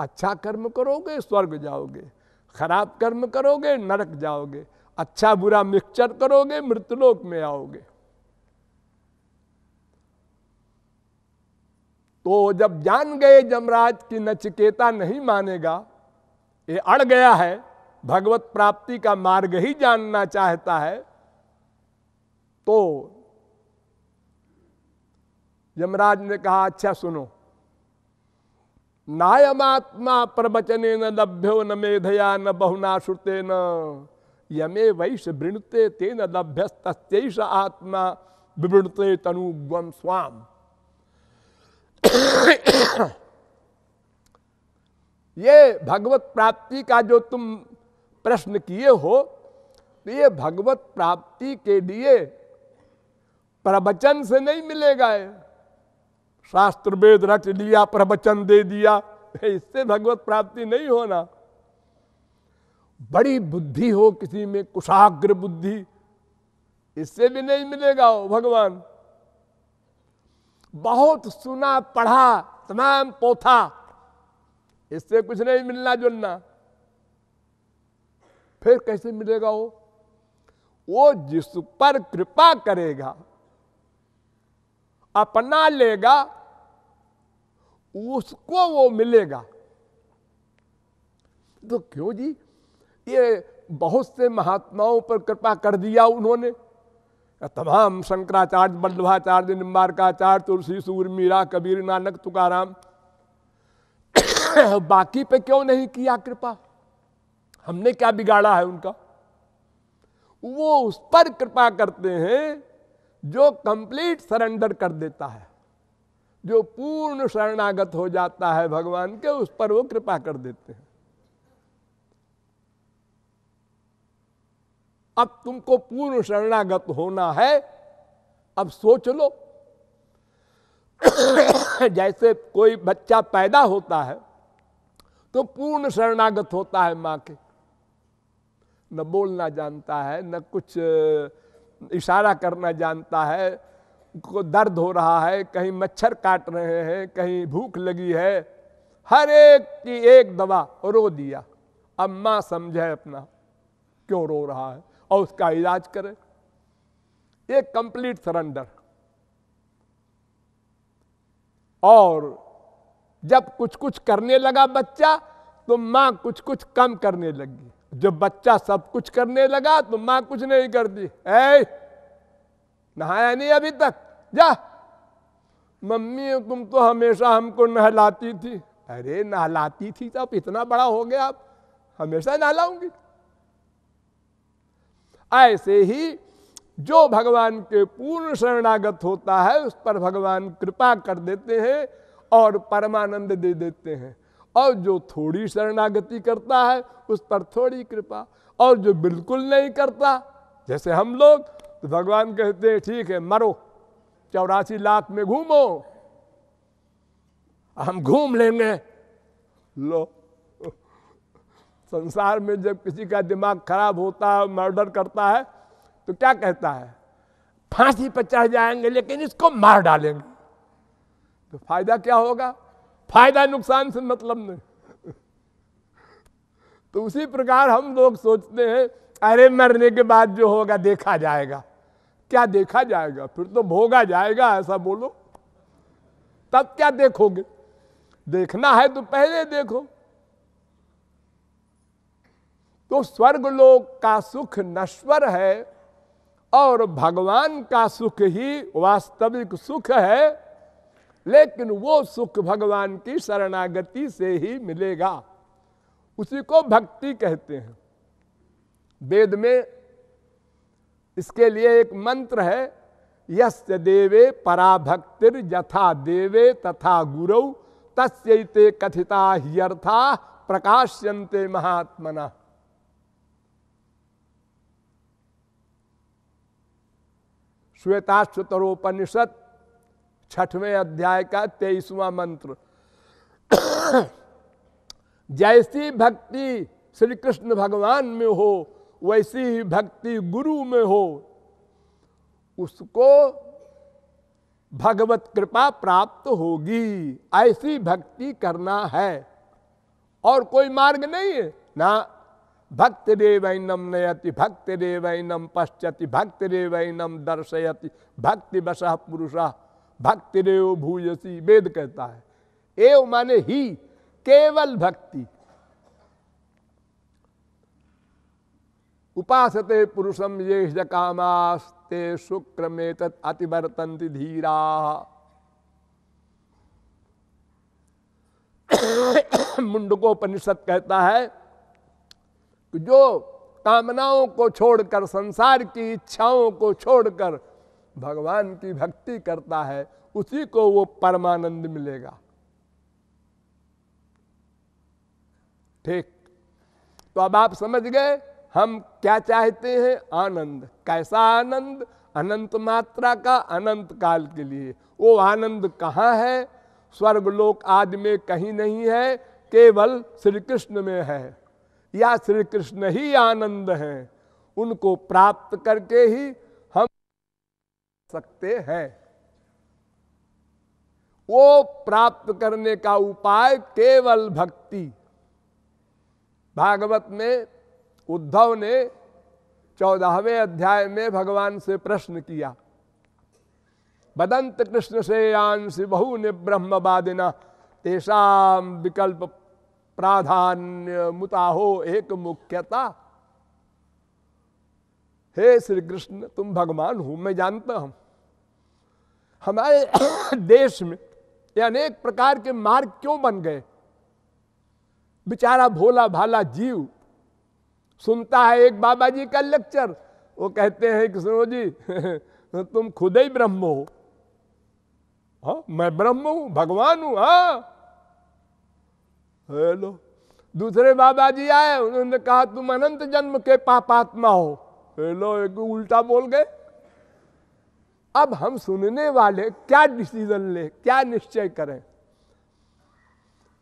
अच्छा कर्म करोगे, स्वर्ग जाओगे। खराब कर्म करोगे, नरक जाओगे। अच्छा बुरा मिक्सचर करोगे, मृतलोक में आओगे। तो जब जान गए जमराज की नचकेता नहीं मानेगा, ये अड़ गया है, भगवत प्राप्ति का मार्ग ही जानना चाहता है तो यमराज ने कहा अच्छा सुनो नायमात्मा प्रवचने न लभ्यो न मेधया न बहुना श्रुते न यमे वैश वृणते ते न लभ्यस्त आत्मा, विवृणते तनुग्वम स्वाम। ये भगवत प्राप्ति का जो तुम प्रश्न किए हो तो ये भगवत प्राप्ति के लिए प्रवचन से नहीं मिलेगा शास्त्र वेद रच लिया, प्रवचन दे दिया इससे भगवत प्राप्ति नहीं होना। बड़ी बुद्धि हो किसी में, कुशाग्र बुद्धि, इससे भी नहीं मिलेगा वो भगवान। बहुत सुना, पढ़ा, तमाम पोथा, इससे कुछ नहीं मिलना जुलना। फिर कैसे मिलेगा वो? वो जिस पर कृपा करेगा, अपना लेगा उसको वो मिलेगा। तो क्यों जी? ये बहुत से महात्माओं पर कृपा कर दिया उन्होंने। तमाम शंकराचार्य, बल्लभाचार्य, निम्बारकाचार्य, तुलसी, सूर, मीरा, कबीर, नानक, तुकाराम। बाकी पे क्यों नहीं किया कृपा? हमने क्या बिगाड़ा है उनका? वो उस पर कृपा करते हैं जो कंप्लीट सरेंडर कर देता है। जो पूर्ण शरणागत हो जाता है भगवान के, उस पर वो कृपा कर देते हैं। अब तुमको पूर्ण शरणागत होना है, अब सोच लो। जैसे कोई बच्चा पैदा होता है तो पूर्ण शरणागत होता है माँ के। न बोलना जानता है, न कुछ इशारा करना जानता है को दर्द हो रहा है, कहीं मच्छर काट रहे हैं, कहीं भूख लगी है, हर एक की एक दवा रो दिया। अब माँ समझे अपना, क्यों रो रहा है? और उसका इलाज करे। एक कंप्लीट सरेंडर। और जब कुछ कुछ करने लगा बच्चा तो माँ कुछ कुछ कम करने लगी। जब बच्चा सब कुछ करने लगा तो माँ कुछ नहीं करती। ऐ नहाया नहीं अभी तक। जा। मम्मी, तुम तो हमेशा हमको नहलाती थी। अरे, नहलाती थी तब इतना बड़ा हो गया आप हमेशा नहलाऊँगी। ऐसे ही जो भगवान के पूर्ण शरणागत होता है, उस पर भगवान कृपा कर देते हैं और परमानंद दे देते हैं। और जो थोड़ी शरणागति करता है, उस पर थोड़ी कृपा। और जो बिल्कुल नहीं करता, जैसे हम लोग तो भगवान कहते हैं, ठीक है, मरो। चौरासी लाख में घूमो। हम घूम लेंगे। लो। संसार में जब किसी का दिमाग खराब होता है, मर्डर करता है तो क्या कहता है? फांसी पर चढ़ जाएँगे, लेकिन इसको मार डालेंगे। तो फ़ायदा क्या होगा? फ़ायदा नुकसान से मतलब नहीं। तो उसी प्रकार हम लोग सोचते हैं, अरे, मरने के बाद जो होगा, देखा जाएगा। क्या देखा जाएगा? फिर तो भोगा जाएगा, ऐसा बोलो। तब क्या देखोगे? देखना है तो पहले देखो। तो स्वर्ग लोक का सुख नश्वर है और भगवान का सुख ही वास्तविक सुख है, लेकिन वो सुख भगवान की शरणागति से ही मिलेगा। उसी को भक्ति कहते हैं। वेद में इसके लिए एक मंत्र है यस् देवे पराभक्तिर यथा देवे तथा गुरु तस्ते कथिता ह्यर्था प्रकाश्यंते महात्मना। श्वेताश्वतरोपनिषद छठवें अध्याय का तेईसवां मंत्र। जैसी भक्ति श्री कृष्ण भगवान में हो वैसी ही भक्ति गुरु में हो, उसको भगवत कृपा प्राप्त होगी। ऐसी भक्ति करना है। और कोई मार्ग नहीं है। ना भक्ति देवैनम नयति भक्ति देवैनम पश्चति भक्ति देवैनम दर्शयति भक्ति बस पुरुष भक्ति देव भूयसी, वेद कहता है। एव माने ही केवल भक्ति। उपासते पुरुषम ये कामास्ते शुक्र में तत् अतिवर्तंति धीरा। मुंडकोपनिषद कहता है कि जो कामनाओं को छोड़कर, संसार की इच्छाओं को छोड़कर भगवान की भक्ति करता है, उसी को वो परमानंद मिलेगा। ठीक। तो अब आप समझ गए हम क्या चाहते हैं? आनंद। कैसा आनंद? अनंत मात्रा का अनंत काल के लिए। वो आनंद कहाँ है? स्वर्ग लोक आदि में कहीं नहीं है, केवल श्री कृष्ण में है। या श्री कृष्ण ही आनंद हैं। उनको प्राप्त करके ही हम सकते हैं। वो प्राप्त करने का उपाय केवल भक्ति। भागवत में उद्धव ने चौदहवें अध्याय में भगवान से प्रश्न किया, बदंत कृष्ण से अंश बहु ने ब्रह्मवादिना तेषाम विकल्प प्राधान्य मुताहो एक मुख्यता। हे श्री कृष्ण तुम भगवान हो, मैं जानता हूँ। हमारे देश में अनेक प्रकार के मार्ग क्यों बन गए? बेचारा भोला भाला जीव सुनता है एक बाबा जी का लेक्चर। वो कहते हैं कि सुनो जी, तुम खुद ही ब्रह्म हो। हाँ मैं ब्रह्म हूँ, भगवान हूँ हाँ। हेलो दूसरे बाबा जी आए, उन्होंने कहा, तुम अनंत जन्म के पापात्मा हो। हेलो एक उल्टा बोल गए। अब हम सुनने वाले, क्या डिसीज़न ले, क्या निश्चय करें?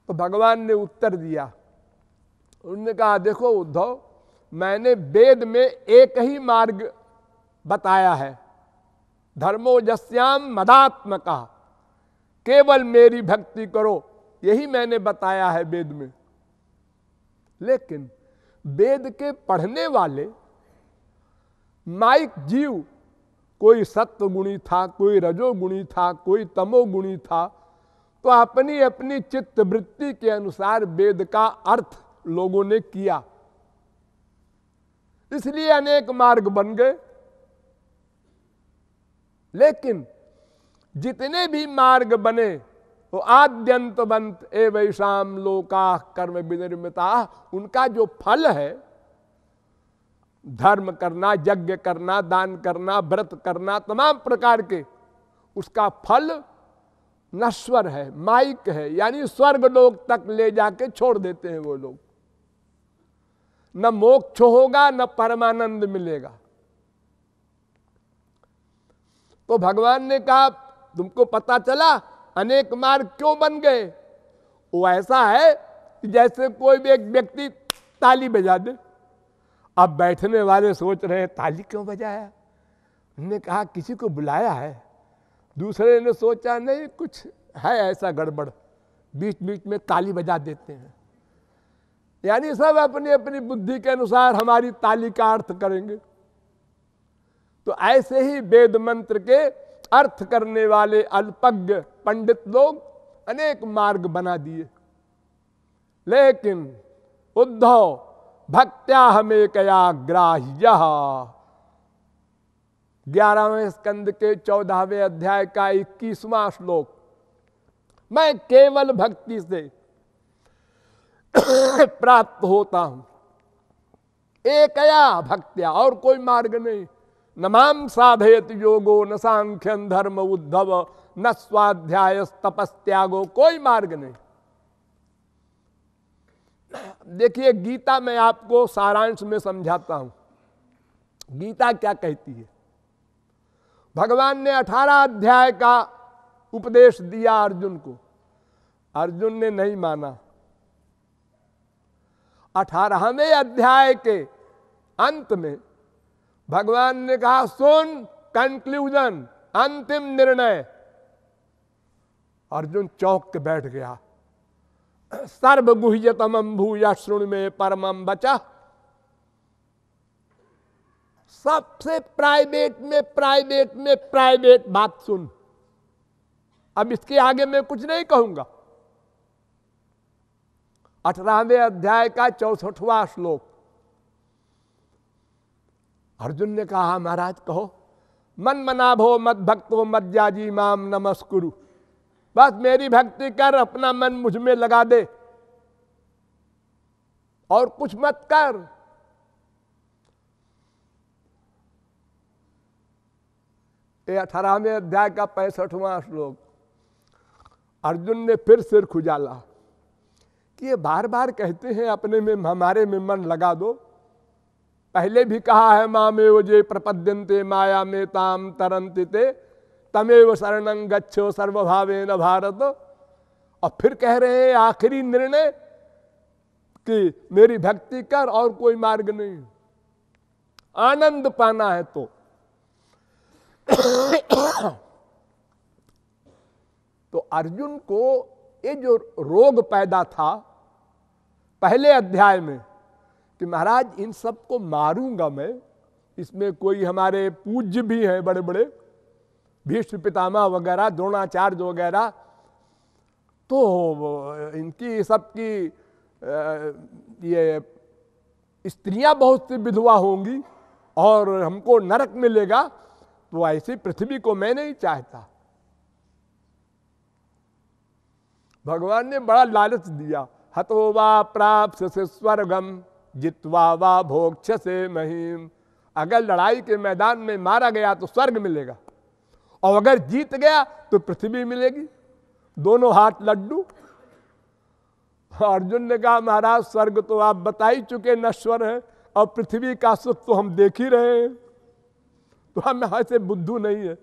तो भगवान ने उत्तर दिया। उन्होंने कहा, देखो, उद्धव मैंने वेद में एक ही मार्ग बताया है। धर्मो जस्याम मदात्मका। केवल मेरी भक्ति करो, यही मैंने बताया है वेद में। लेकिन वेद के पढ़ने वाले, माइक जीव, कोई सत्व गुणी था, कोई रजोगुणी था, कोई तमोगुणी था तो अपनी अपनी चित्त वृत्ति के अनुसार वेद का अर्थ लोगों ने किया। इसलिए अनेक मार्ग बन गए। लेकिन जितने भी मार्ग बने तो आद्यंत बंत ए वैशाम लोका कर्म विनिर्मिता, उनका जो फल है, धर्म करना, यज्ञ करना, दान करना, व्रत करना, तमाम प्रकार के, उसका फल नश्वर है, माइक है, यानी स्वर्ग लोक तक ले जाके छोड़ देते हैं वो लोग। न मोक्ष होगा, न परमानंद मिलेगा। तो भगवान ने कहा, तुमको पता चला, अनेक मार्ग क्यों बन गए? वो ऐसा है जैसे कोई भी एक व्यक्ति ताली बजा दे। अब बैठने वाले सोच रहे हैं, ताली क्यों बजाया? उन्होंने कहा, किसी को बुलाया है। दूसरे ने सोचा, नहीं, कुछ है ऐसा गड़बड़। बीच बीच में ताली बजा देते हैं। यानी सब अपनी अपनी बुद्धि के अनुसार हमारी ताली का अर्थ करेंगे। तो ऐसे ही वेद मंत्र के अर्थ करने वाले अल्पज्ञ पंडित लोग अनेक मार्ग बना दिए। लेकिन उद्धव भक्त्या हमें कया ग्राह्य ग्यारहवें स्कंद के चौदहवें अध्याय का इक्कीसवां श्लोक। मैं केवल भक्ति से प्राप्त होता हूँ। एकया भक्त्या, और कोई मार्ग नहीं। नमाम साधयत योगो, न सांख्यन धर्म उद्धव, न स्वाध्याय तपस्त्यागो कोई मार्ग नहीं। देखिए, गीता मैं आपको सारांश में समझाता हूँ। गीता क्या कहती है? भगवान ने अठारह अध्याय का उपदेश दिया अर्जुन को। अर्जुन ने नहीं माना। अठारहवें अध्याय के अंत में भगवान ने कहा, सुन कंक्लूजन अंतिम निर्णय. अर्जुन चौक के बैठ गया। सर्वगुह्यतम भूया श्रुण में परमम बचा सबसे प्राइवेट में प्राइवेट में प्राइवेट बात सुन। अब इसके आगे मैं कुछ नहीं कहूँगा। अठारहवें अध्याय का चौसठवा श्लोक। अर्जुन ने कहा, महाराज, कहो, मन मना भो मत भक्तो मत जाजी, माम नमस्कुरु। बस मेरी भक्ति कर, अपना मन मुझमें लगा दे। और कुछ मत कर। ये अठारहवें अध्याय का पैंसठवां श्लोक। अर्जुन ने फिर सिर खुजाला। कि ये बार बार कहते हैं, अपने में, हमारे में मन लगा दो। पहले भी कहा है मामे जे प्रपद्यंते माया में ताम तरंत तमेव शरण गच्छो सर्वभावे न भारत। और फिर कह रहे हैं, आखिरी निर्णय कि मेरी भक्ति कर और कोई मार्ग नहीं आनंद पाना है तो। तो अर्जुन को ये जो रोग पैदा था पहले अध्याय में कि महाराज, इन सबको मारूँगा मैं। इसमें कोई हमारे पूज्य भी हैं बड़े बड़े भीष्म पितामह वगैरह, द्रोणाचार्य वगैरह। तो इनकी, सबकी ये स्त्रियाँ बहुत सी विधवा होंगी और हमको नरक मिलेगा तो ऐसी पृथ्वी को मैं नहीं चाहता। भगवान ने बड़ा लालच दिया। हतो वा प्राप्त स्वर्गम जितवा वा भोक्ष से महिम। अगर लड़ाई के मैदान में मारा गया तो स्वर्ग मिलेगा, और अगर जीत गया तो पृथ्वी मिलेगी। दोनों हाथ लड्डू। अर्जुन ने कहा, महाराज, स्वर्ग तो आप बता ही चुके नश्वर है, और पृथ्वी का सुख तो हम देख ही रहे हैं। तो हम यहाँ से बुद्धू नहीं है,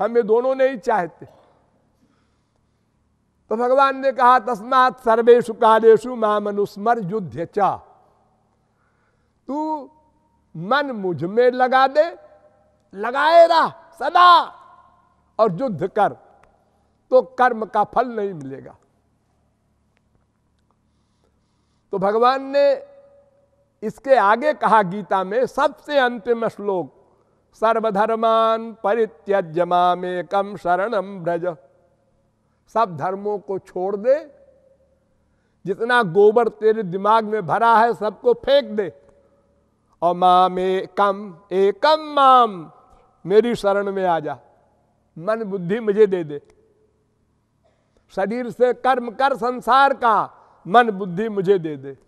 हमें दोनों नहीं चाहते। तो भगवान ने कहा, तस्मात सर्वेशु कालेशु माँ मनुस्मर युद्ध चा। तू मन मुझमें लगा दे, लगाए रहा सदा, और युद्ध कर तो कर्म का फल नहीं मिलेगा। तो भगवान ने इसके आगे कहा गीता में, सबसे अंतिम श्लोक, सर्वधर्मान परित्यजमा में कम शरणम ब्रज सब धर्मों को छोड़ दे। जितना गोबर तेरे दिमाग में भरा है, सबको फेंक दे। और माम एकम एकम माम, मेरी शरण में आ जा। मन बुद्धि मुझे दे दे। शरीर से कर्म कर, संसार का मन बुद्धि मुझे दे दे।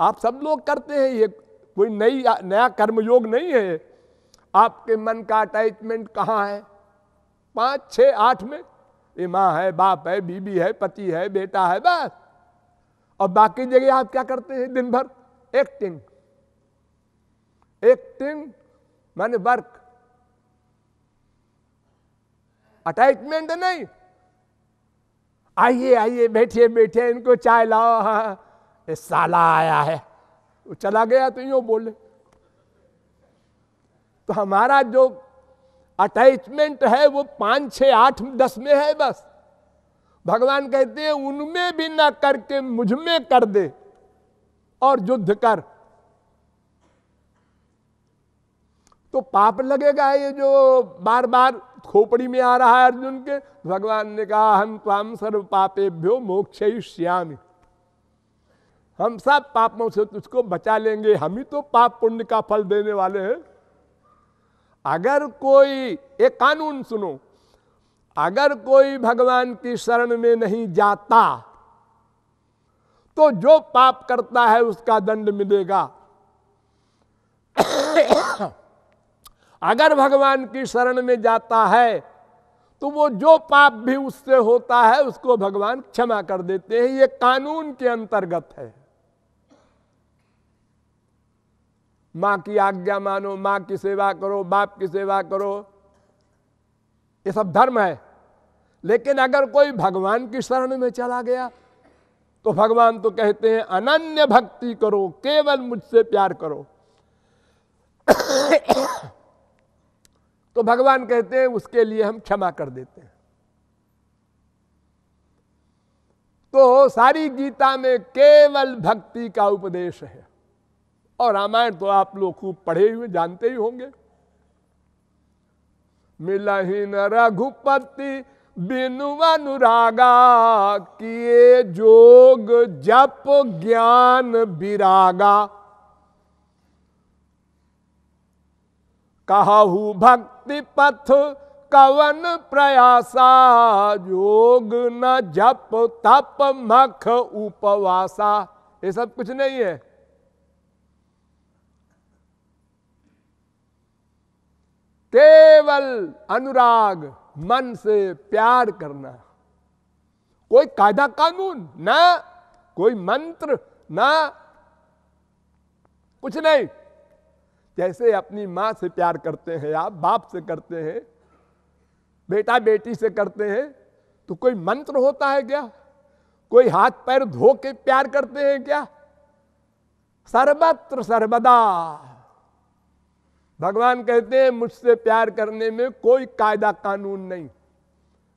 आप सब लोग करते हैं, ये कोई नई, नया कर्मयोग नहीं है। आपके मन का अटैचमेंट कहाँ है? पाँच छ आठ में, ये माँ है, बाप है, बीबी है, पति है, बेटा है, बस। और बाकी जगह आप क्या करते हैं दिन भर एक्टिंग एक्टिंग माने वर्क अटैचमेंट नहीं। आइए आइए, बैठिए बैठिए, इनको चाय लाओ। हाँ ये साला आया है। वो चला गया तो यूँ बोले। तो हमारा जो अटैचमेंट है वो पाँच, छह, आठ, दस में है बस। भगवान कहते हैं, उनमें भी ना करके मुझमें कर दे और युद्ध कर। तो पाप लगेगा ये जो बार बार खोपड़ी में आ रहा है अर्जुन के। भगवान ने कहा, हम ताम सर्व पापेभ्यो मोक्ष श्यामी हम सब पापों से तुझको बचा लेंगे। हम ही तो पाप पुण्य का फल देने वाले हैं। अगर कोई, एक कानून सुनो, अगर कोई भगवान की शरण में नहीं जाता तो जो पाप करता है उसका दंड मिलेगा। अगर भगवान की शरण में जाता है तो वो जो पाप भी उससे होता है, उसको भगवान क्षमा कर देते हैं। ये कानून के अंतर्गत है। माँ की आज्ञा मानो, माँ की सेवा करो, बाप की सेवा करो। ये सब धर्म है। लेकिन अगर कोई भगवान की शरण में चला गया तो भगवान तो कहते हैं, अनन्य भक्ति करो, केवल मुझसे प्यार करो। तो भगवान कहते हैं, उसके लिए हम क्षमा कर देते हैं। तो सारी गीता में केवल भक्ति का उपदेश है। और रामायण तो आप लोग खूब पढ़े हुए, जानते ही होंगे। मिलही न रघुपति बिनु अनुरागा, किए जोग जप ज्ञान विरागा कहु भक्ति पथ कवन प्रयासा योग न जप तप मख उपवासा। ये सब कुछ नहीं है। केवल अनुराग मन से प्यार करना कोई कायदा कानून, ना। कोई मंत्र, ना। कुछ नहीं। जैसे अपनी माँ से प्यार करते हैं, आप बाप से करते हैं, बेटा बेटी से करते हैं तो कोई मंत्र होता है क्या? कोई हाथ पैर धो के प्यार करते हैं क्या? सर्वत्र सर्वदा। भगवान कहते हैं, मुझसे प्यार करने में कोई कायदा कानून नहीं।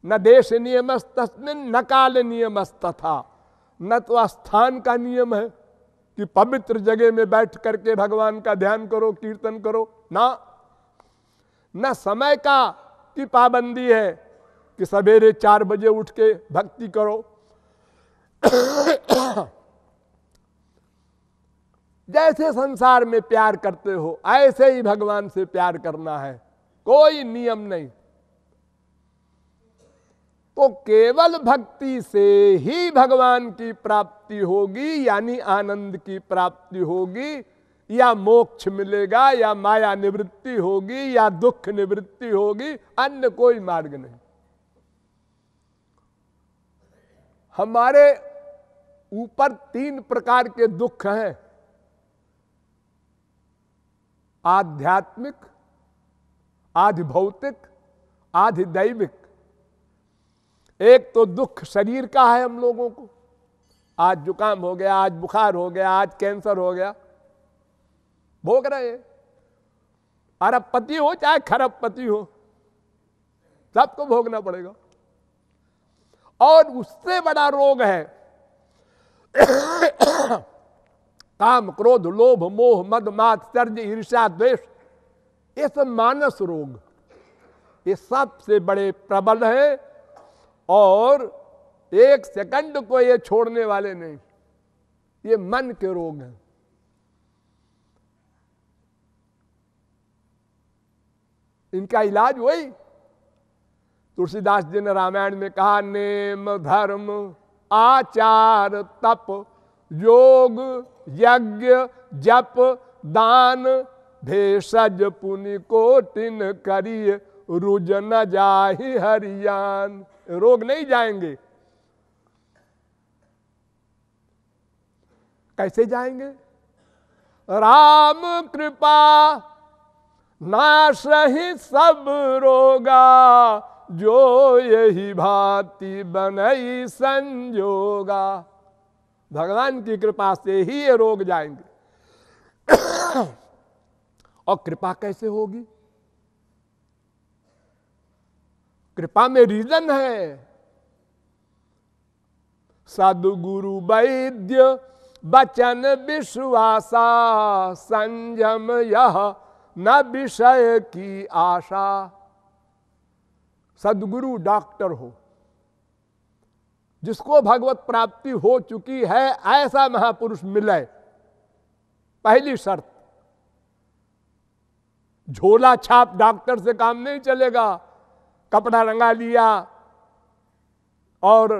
न देश नियम न काल नियम था न तो स्थान का नियम है कि पवित्र जगह में बैठ करके भगवान का ध्यान करो, कीर्तन करो। ना। न समय का की पाबंदी है कि सवेरे चार बजे उठ के भक्ति करो। जैसे संसार में प्यार करते हो, ऐसे ही भगवान से प्यार करना है। कोई नियम नहीं। तो केवल भक्ति से ही भगवान की प्राप्ति होगी, यानी आनंद की प्राप्ति होगी, या मोक्ष मिलेगा, या माया निवृत्ति होगी, या दुख निवृत्ति होगी, अन्य कोई मार्ग नहीं। हमारे ऊपर तीन प्रकार के दुख हैं। आध्यात्मिक आधि भौतिक आधि दैविक एक तो दुख शरीर का है हम लोगों को। आज जुकाम हो गया, आज बुखार हो गया, आज कैंसर हो गया। भोग रहे हैं। अरबपति हो, चाहे खरबपति हो, सबको भोगना पड़ेगा। और उससे बड़ा रोग है। काम, क्रोध, लोभ, मोह, मद, मात सर्ज ईर्षा द्वेष, ये सब मानस रोग। ये सबसे बड़े प्रबल है और एक सेकंड को ये छोड़ने वाले नहीं। ये मन के रोग हैं। इनका इलाज वही। तुलसीदास जी ने रामायण में कहा, नेम, धर्म, आचार, तप, योग यज्ञ, जप, दान, भेषज पुनि कोटिन करिय, रुज न जाहि हरियान। रोग नहीं जाएँगे। कैसे जाएँगे? राम कृपा, नाश ही सब रोगा, जो यही भांति बनई संजोगा। भगवान की कृपा से ही ये रोग जाएँगे। और कृपा कैसे होगी? कृपा में रीजन है। सदगुरु वैद्य बचन विश्वासा, संयम यह न विषय की आशा। सदगुरु डॉक्टर हो। जिसको भगवत प्राप्ति हो चुकी है ऐसा महापुरुष मिले। पहली शर्त झोला छाप डॉक्टर से काम नहीं चलेगा। कपड़ा रंगा लिया और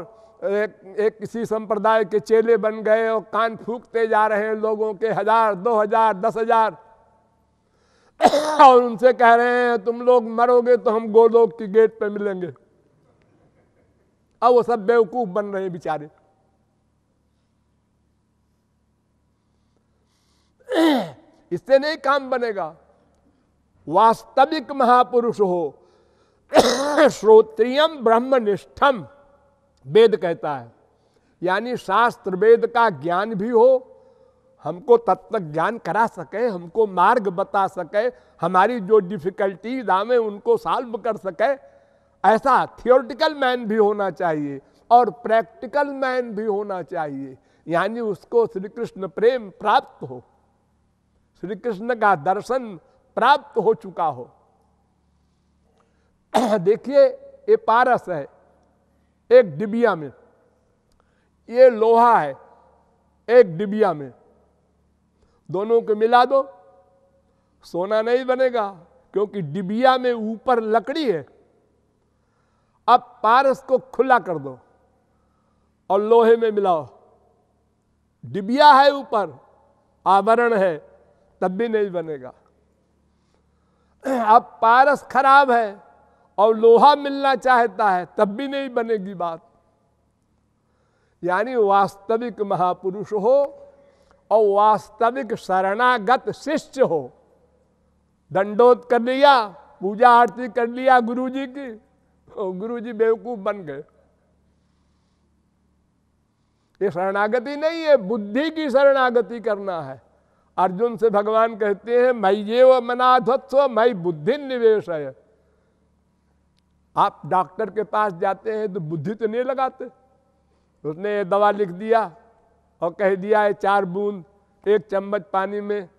एक, एक किसी संप्रदाय के चेले बन गए और कान फूकते जा रहे हैं लोगों के हज़ार दो हज़ार दस हज़ार। और उनसे कह रहे हैं तुम लोग मरोगे तो हम गोलोक की गेट पे मिलेंगे। अब वो सब बेवकूफ़ बन रहे बेचारे। इससे नहीं काम बनेगा। वास्तविक महापुरुष हो। श्रोत्रियम ब्रह्मनिष्ठम वेद कहता है। यानी शास्त्र वेद का ज्ञान भी हो, हमको तत्व ज्ञान करा सके, हमको मार्ग बता सके, हमारी जो डिफिकल्टीज आवे उनको सॉल्व कर सके ऐसा थियोरटिकल मैन भी होना चाहिए और प्रैक्टिकल मैन भी होना चाहिए। यानी उसको श्री कृष्ण प्रेम प्राप्त हो। श्री कृष्ण का दर्शन प्राप्त हो चुका हो। देखिए, ये पारस है, एक डिबिया में। ये लोहा है, एक डिबिया में। दोनों को मिला दो, सोना नहीं बनेगा, क्योंकि डिबिया में ऊपर लकड़ी है। अब पारस को खुला कर दो और लोहे में मिलाओ। डिबिया है ऊपर, आवरण है, तब भी नहीं बनेगा। अब पारस खराब है और लोहा मिलना चाहता है, तब भी नहीं बनेगी बात। यानी वास्तविक महापुरुष हो और वास्तविक शरणागत शिष्य हो। दंडोत कर लिया, पूजा आरती कर लिया गुरु जी की। गुरु जी बेवकूफ़ बन गए। ये शरणागति नहीं है, बुद्धि की शरणागति करना है। अर्जुन से भगवान कहते हैं मैं ये वो मनाध्वत्व मैं बुद्धि निवेश है आप डॉक्टर के पास जाते हैं तो बुद्धि तो नहीं लगाते। उसने ये दवा लिख दिया और कह दिया है चार बूंद, एक चम्मच पानी में।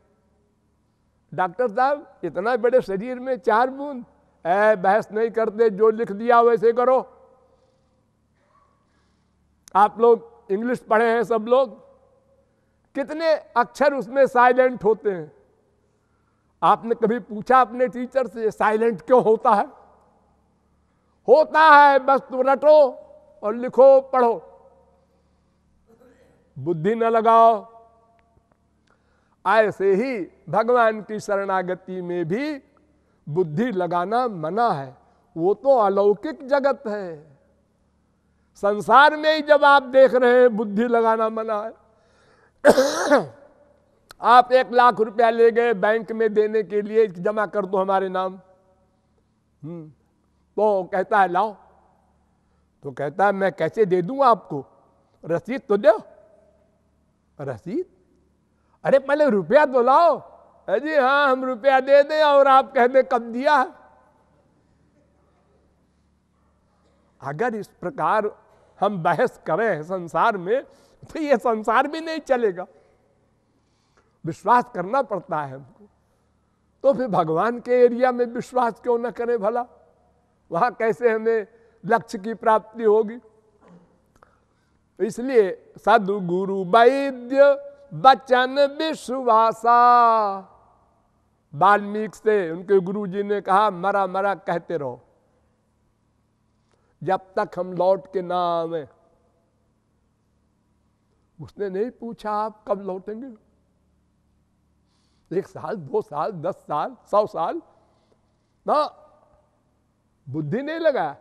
डॉक्टर साहब, इतना बड़े शरीर में चार बूंद। ऐ बहस नहीं करते, जो लिख दिया वैसे करो। आप लोग इंग्लिश पढ़े हैं सब लोग, कितने अक्षर उसमें साइलेंट होते हैं। आपने कभी पूछा अपने टीचर से, साइलेंट क्यों होता है? होता है, बस तुम रटो और लिखो, पढ़ो। बुद्धि न लगाओ। ऐसे ही भगवान की शरणागति में भी बुद्धि लगाना मना है। वो तो अलौकिक जगत है। संसार में ही जब आप देख रहे हैं, बुद्धि लगाना मना है। आप एक लाख रुपया ले गए बैंक में देने के लिए, जमा कर दो हमारे नाम। हम्म तो कहता है, लाओ। तो कहता है, मैं कैसे दे दूँगा आपको? रसीद तो दो। रसीद? अरे, पहले रुपया तो लाओ। अजी हाँ हम रुपया दे दें और आप कह दें कब दिया अगर इस प्रकार हम बहस करें संसार में तो ये संसार भी नहीं चलेगा। विश्वास करना पड़ता है हमको। तो फिर भगवान के एरिया में विश्वास क्यों ना करें भला? वहाँ कैसे हमें लक्ष्य की प्राप्ति होगी? इसलिए साधु गुरु वैद्य बचन विश्वासा। वाल्मीकि से उनके गुरु जी ने कहा मरा मरा कहते रहो जब तक हम लौट के ना आवे उसने नहीं पूछा आप कब लौटेंगे एक साल दो साल दस साल सौ साल ना बुद्धि नहीं लगा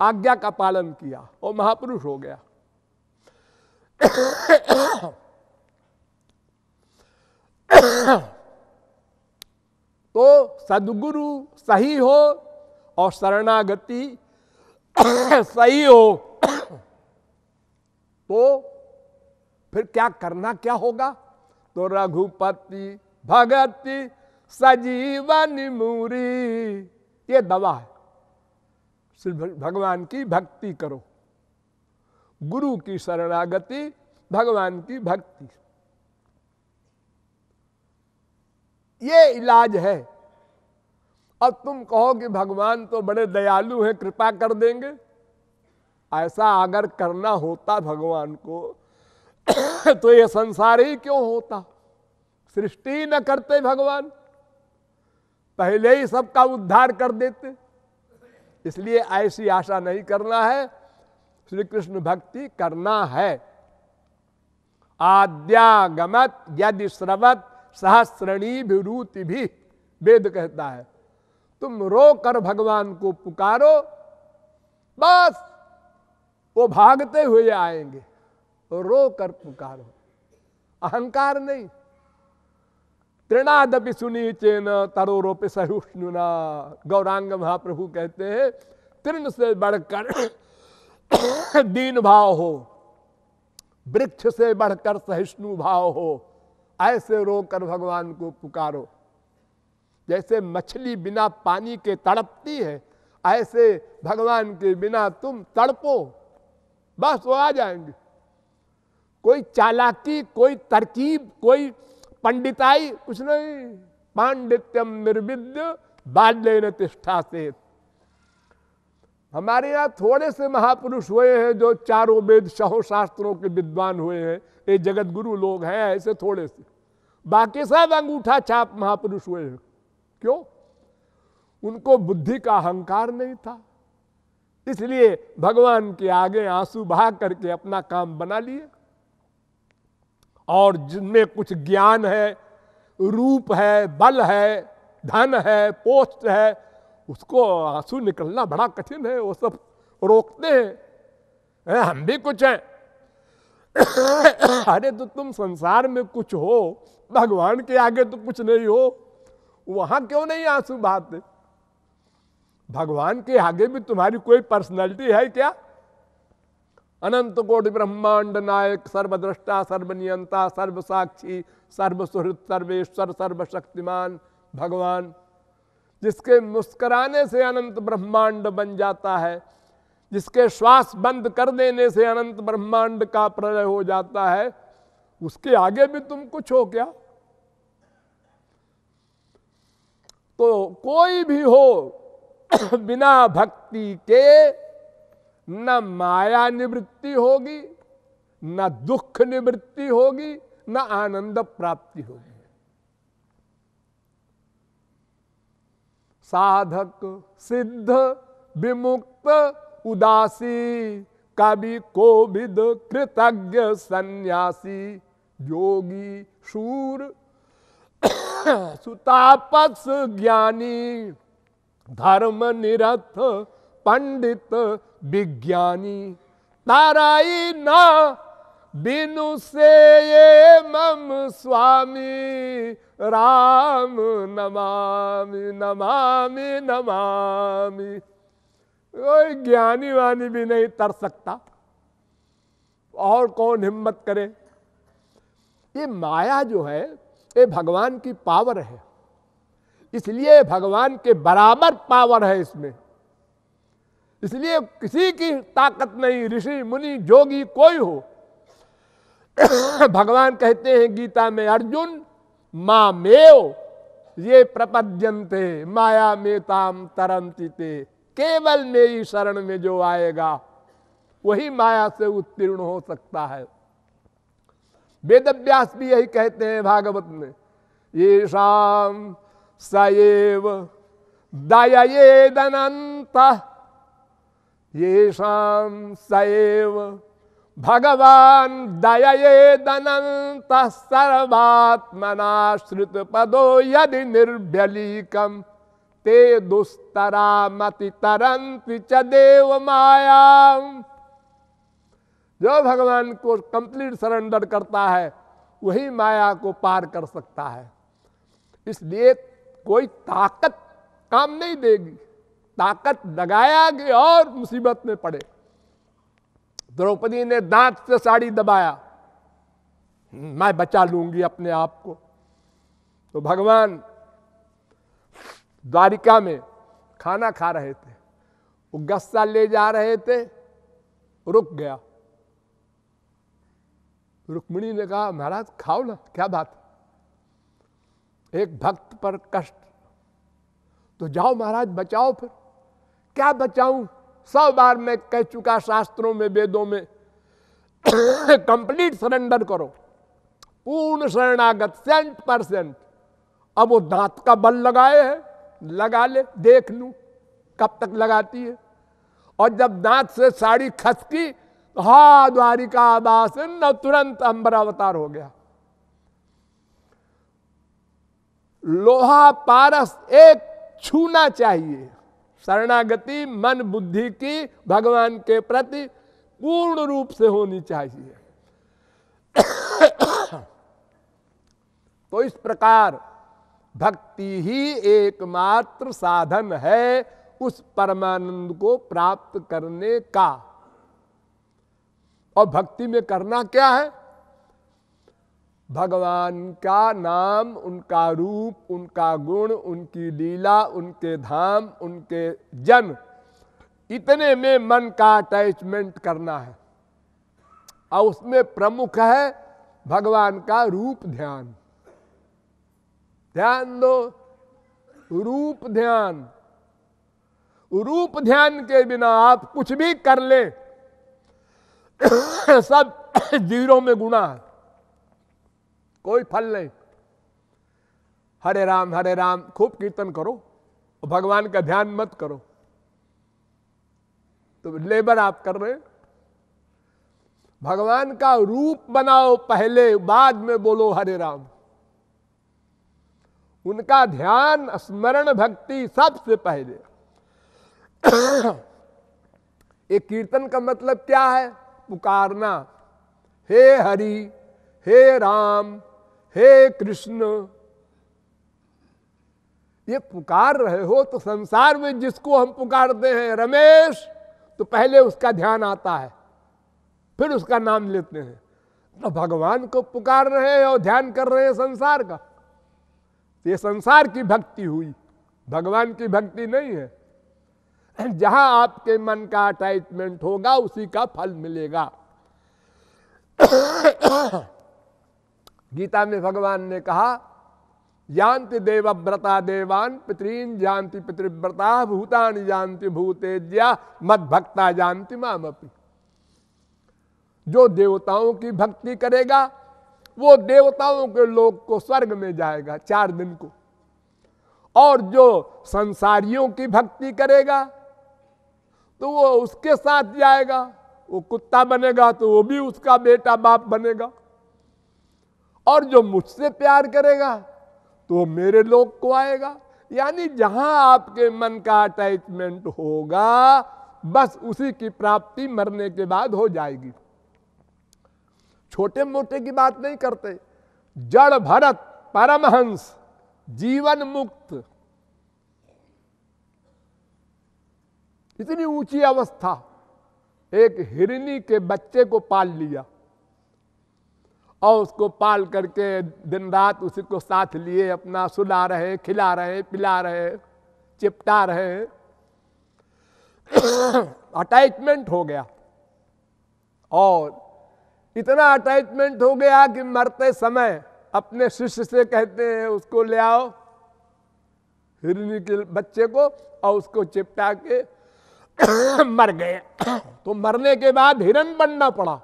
आज्ञा का पालन किया और महापुरुष हो गया तो सदगुरु सही हो और शरणागति सही हो तो फिर क्या करना क्या होगा? तो रघुपति भगति सजीवन मूरी। ये दवा है। श्री भगवान की भक्ति करो। गुरु की शरणागति, भगवान की भक्ति। ये इलाज है। अब तुम कहो कि भगवान तो बड़े दयालु हैं, कृपा कर देंगे। ऐसा अगर करना होता भगवान को तो ये संसार ही क्यों होता? सृष्टि ही न करते भगवान। पहले ही सबका उद्धार कर देते। इसलिए ऐसी आशा नहीं करना है। श्री कृष्ण भक्ति करना है। आद्यागमत यदि श्रवत सहस्रणी विरूति भी वेद कहता है। तुम रो कर भगवान को पुकारो, बस वो भागते हुए आएँगे रो कर पुकारो। अहंकार नहीं। तृणादपि सुनी चेन तरोरोपि सहिष्णुना। गौरांग महाप्रभु कहते हैं, तृण से बढ़कर दीन भाव हो, वृक्ष से बढ़कर सहिष्णु भाव हो। ऐसे रोकर भगवान को पुकारो। जैसे मछली बिना पानी के तड़पती है, ऐसे भगवान के बिना तुम तड़पो। बस वो आ जाएँगे। कोई चालाकी, कोई तरकीब, कोई पंडिताई, कुछ नहीं। पांडित्यम निर्विद्य, बाल्य निष्ठा से हमारे यहाँ थोड़े से महापुरुष हुए हैं जो चारों वेद शहो शास्त्रों के विद्वान हुए हैं। ये जगत गुरु लोग हैं, ऐसे थोड़े से। बाकी सब अंगूठा छाप महापुरुष हुए हैं। क्यों? उनको बुद्धि का अहंकार नहीं था। इसलिए भगवान के आगे आँसू बहा करके अपना काम बना लिए। और जिनमें कुछ ज्ञान है, रूप है, बल है, धन है, पोस्ट है उसको आँसू निकलना बड़ा कठिन है, वो सब रोकते हैं। हम भी कुछ हैं। अरे तो तुम संसार में कुछ हो, भगवान के आगे तो कुछ नहीं हो, वहाँ क्यों नहीं आँसू बहाते? भगवान के आगे भी तुम्हारी कोई पर्सनैलिटी है क्या? अनंत कोटि ब्रह्मांड नायक, सर्वद्रष्टा, सर्वनियंता सर्व साक्षी सर्व सुहृत सर्वेश्वर, सर्वशक्तिमान, भगवान। जिसके मुस्कराने से अनंत ब्रह्मांड बन जाता है, जिसके श्वास बंद कर देने से अनंत ब्रह्मांड का प्रलय हो जाता है, उसके आगे भी तुम कुछ हो क्या? तो कोई भी हो, बिना भक्ति के न माया निवृत्ति होगी, न दुख निवृत्ति होगी, न आनंद प्राप्ति होगी। साधक, सिद्ध, विमुक्त, उदासी, कवि, कोविद, कृतज्ञ, सन्यासी, योगी, शूर, सुतापस, ज्ञानी, धर्म निरथ, पंडित, विज्ञानी ताराई ना बिनु से ये मम स्वामी, राम नमामि नमामि नमामि। कोई ज्ञानी वानी भी नहीं तर सकता। और कौन हिम्मत करे? ये माया जो है, ये भगवान की पावर है। इसलिए भगवान के बराबर पावर है इसमें। इसलिए किसी की ताकत नहीं, ऋषि, मुनि, जोगी कोई हो। भगवान कहते हैं गीता में, अर्जुन, माँ मेव, ये प्रपद्यंते माया मेताम तरंती केवल मेरी शरण में जो आएगा, वही माया से उत्तीर्ण हो सकता है। वेद व्यास भी यही कहते हैं भागवत में ये शाम सएव दयेदनंत ये शाम सएव भगवान दयेदनंत सर्वात्मनाश्रित पदो यदि निर्भलीकम ते दुस्तरा मति तरंति च माया जो भगवान को कंप्लीट सरेंडर करता है, वही माया को पार कर सकता है। इसलिए कोई ताकत काम नहीं देगी। ताकत लगाया कि और मुसीबत में पड़े। द्रौपदी ने दांत से साड़ी दबाया। मैं बचा लूँगी अपने आप को। तो भगवान द्वारिका में खाना खा रहे थे। वो गस्सा ले जा रहे थे, रुक गया। रुक्मिणी ने कहा, महाराज, खाओ ना, क्या बात एक भक्त पर कष्ट। तो जाओ महाराज, बचाओ फिर। क्या बचाऊं? सौ बार मैं कह चुका शास्त्रों में, वेदों में कंप्लीट सरेंडर करो। पूर्ण शरणागत सेंट परसेंट अब वो दांत का बल लगाए है, लगा ले, देख लू, कब तक लगाती है। और जब दांत से साड़ी खसकी तो हा, द्वारिका आवास न तुरंत अंबरावतार हो गया। लोहा पारस एक छूना चाहिए। शरणागति, मन बुद्धि की भगवान के प्रति पूर्ण रूप से होनी चाहिए। तो इस प्रकार भक्ति ही एकमात्र साधन है उस परमानंद को प्राप्त करने का। और भक्ति में करना क्या है? भगवान का नाम, उनका रूप, उनका गुण, उनकी लीला, उनके धाम, उनके जन। इतने में मन का अटैचमेंट करना है। और उसमें प्रमुख है भगवान का रूप ध्यान। ध्यान दो, रूप ध्यान। रूप ध्यान के बिना आप कुछ भी कर ले, सब ज़ीरो में गुना है। कोई फल नहीं। हरे राम हरे राम, खूब कीर्तन करो भगवान का ध्यान मत करो। तो लेबर आप कर रहे भगवान का रूप बनाओ पहले, बाद में बोलो हरे राम। उनका ध्यान, स्मरण भक्ति सबसे पहले। एक कीर्तन का मतलब क्या है? पुकारना। हे हरि, हे राम हे कृष्ण, ये पुकार रहे हो तो संसार में जिसको हम पुकारते हैं, रमेश तो पहले उसका ध्यान आता है, फिर उसका नाम लेते हैं। तो भगवान को पुकार रहे हैं और ध्यान कर रहे हैं संसार का। ये संसार की भक्ति हुई, भगवान की भक्ति नहीं है। जहाँ आपके मन का अटैचमेंट होगा, उसी का फल मिलेगा। गीता में भगवान ने कहा जानति देवव्रता देवान पितरीन जानति पितृव्रता भूतान जानति भूतेज्या मद भक्ता जानति मामपी। जो देवताओं की भक्ति करेगा, वो देवताओं के लोग को स्वर्ग में जाएगा, चार दिन को। और जो संसारियों की भक्ति करेगा तो वो उसके साथ जाएगा, वो कुत्ता बनेगा तो वो भी उसका बेटा बाप बनेगा। और जो मुझसे प्यार करेगा तो मेरे लोग को आएगा। यानी जहाँ आपके मन का अटैचमेंट होगा, बस उसी की प्राप्ति मरने के बाद हो जाएगी। छोटे मोटे की बात नहीं करते। जड़ भरत परमहंस, जीवन मुक्त। इतनी ऊँची अवस्था, एक हिरनी के बच्चे को पाल लिया। और उसको पाल करके दिन रात उसी को साथ लिए, अपना सुला रहे, खिला रहे, पिला रहे, चिपटा रहे। अटैचमेंट हो गया। और इतना अटैचमेंट हो गया कि मरते समय अपने शिष्य से कहते हैं, उसको ले आओ। हिरनी के बच्चे को और उसको चिपटा के मर गए। तो मरने के बाद हिरन बनना पड़ा।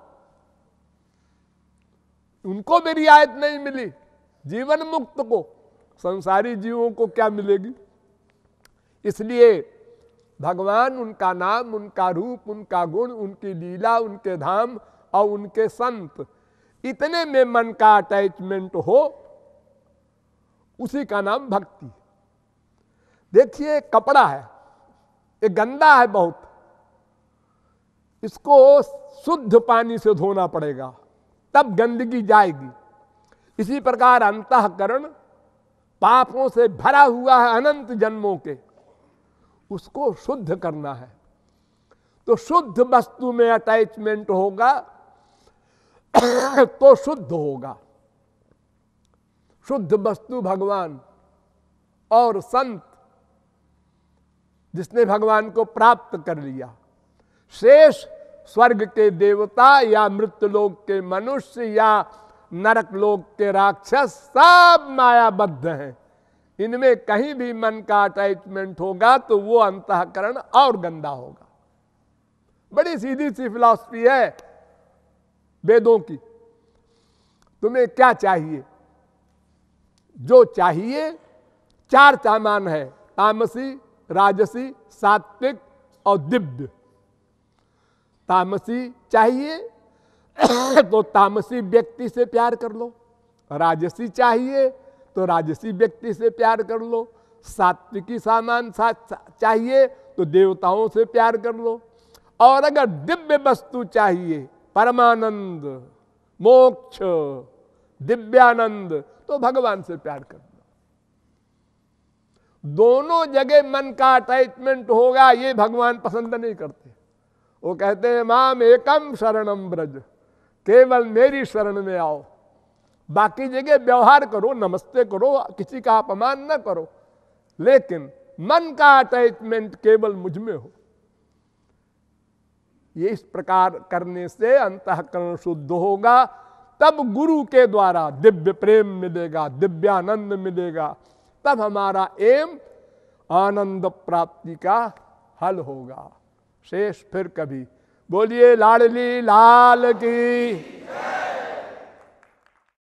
उनको भी रियायत नहीं मिली। जीवन मुक्त को, संसारी जीवों को क्या मिलेगी? इसलिए भगवान उनका नाम, उनका रूप, उनका गुण, उनकी लीला, उनके धाम और उनके संत, इतने में मन का अटैचमेंट हो, उसी का नाम भक्ति। देखिए, कपड़ा है, ये गंदा है बहुत। इसको शुद्ध पानी से धोना पड़ेगा। तब गंदगी जाएगी। इसी प्रकार अंतकरण पापों से भरा हुआ है अनंत जन्मों के। उसको शुद्ध करना है। तो शुद्ध वस्तु में अटैचमेंट होगा तो शुद्ध होगा। शुद्ध वस्तु भगवान और संत, जिसने भगवान को प्राप्त कर लिया। शेष स्वर्ग के देवता या मृत लोक के मनुष्य या नरक लोक के राक्षस सब मायाबद्ध हैं। इनमें कहीं भी मन का अटैचमेंट होगा तो वो अंतकरण और गंदा होगा। बड़ी सीधी सी फिलॉसफी है वेदों की। तुम्हें क्या चाहिए? जो चाहिए, चार सामान है, तामसी, राजसी, सात्विक और दिव्य। तामसी चाहिए तो तामसी व्यक्ति से प्यार कर लो। राजसी चाहिए तो राजसी व्यक्ति से प्यार कर लो। सात्विकी सामान सा, चाहिए तो देवताओं से प्यार कर लो। और अगर दिव्य वस्तु चाहिए परमानंद मोक्ष दिव्यानंद तो भगवान से प्यार कर लो। दोनों जगह मन का अटैचमेंट होगा ये भगवान पसंद नहीं करते। वो कहते हैं, माम एकम शरणम ब्रज, केवल मेरी शरण में आओ। बाकी जगह व्यवहार करो, नमस्ते करो, किसी का अपमान न करो। लेकिन मन का अटैचमेंट केवल मुझमें हो। ये इस प्रकार करने से अंतकरण शुद्ध होगा। तब गुरु के द्वारा दिव्य प्रेम मिलेगा, दिव्यानंद मिलेगा। तब हमारा एम आनंद प्राप्ति का हल होगा। शेष फिर कभी। बोलिए लाडली लाल की।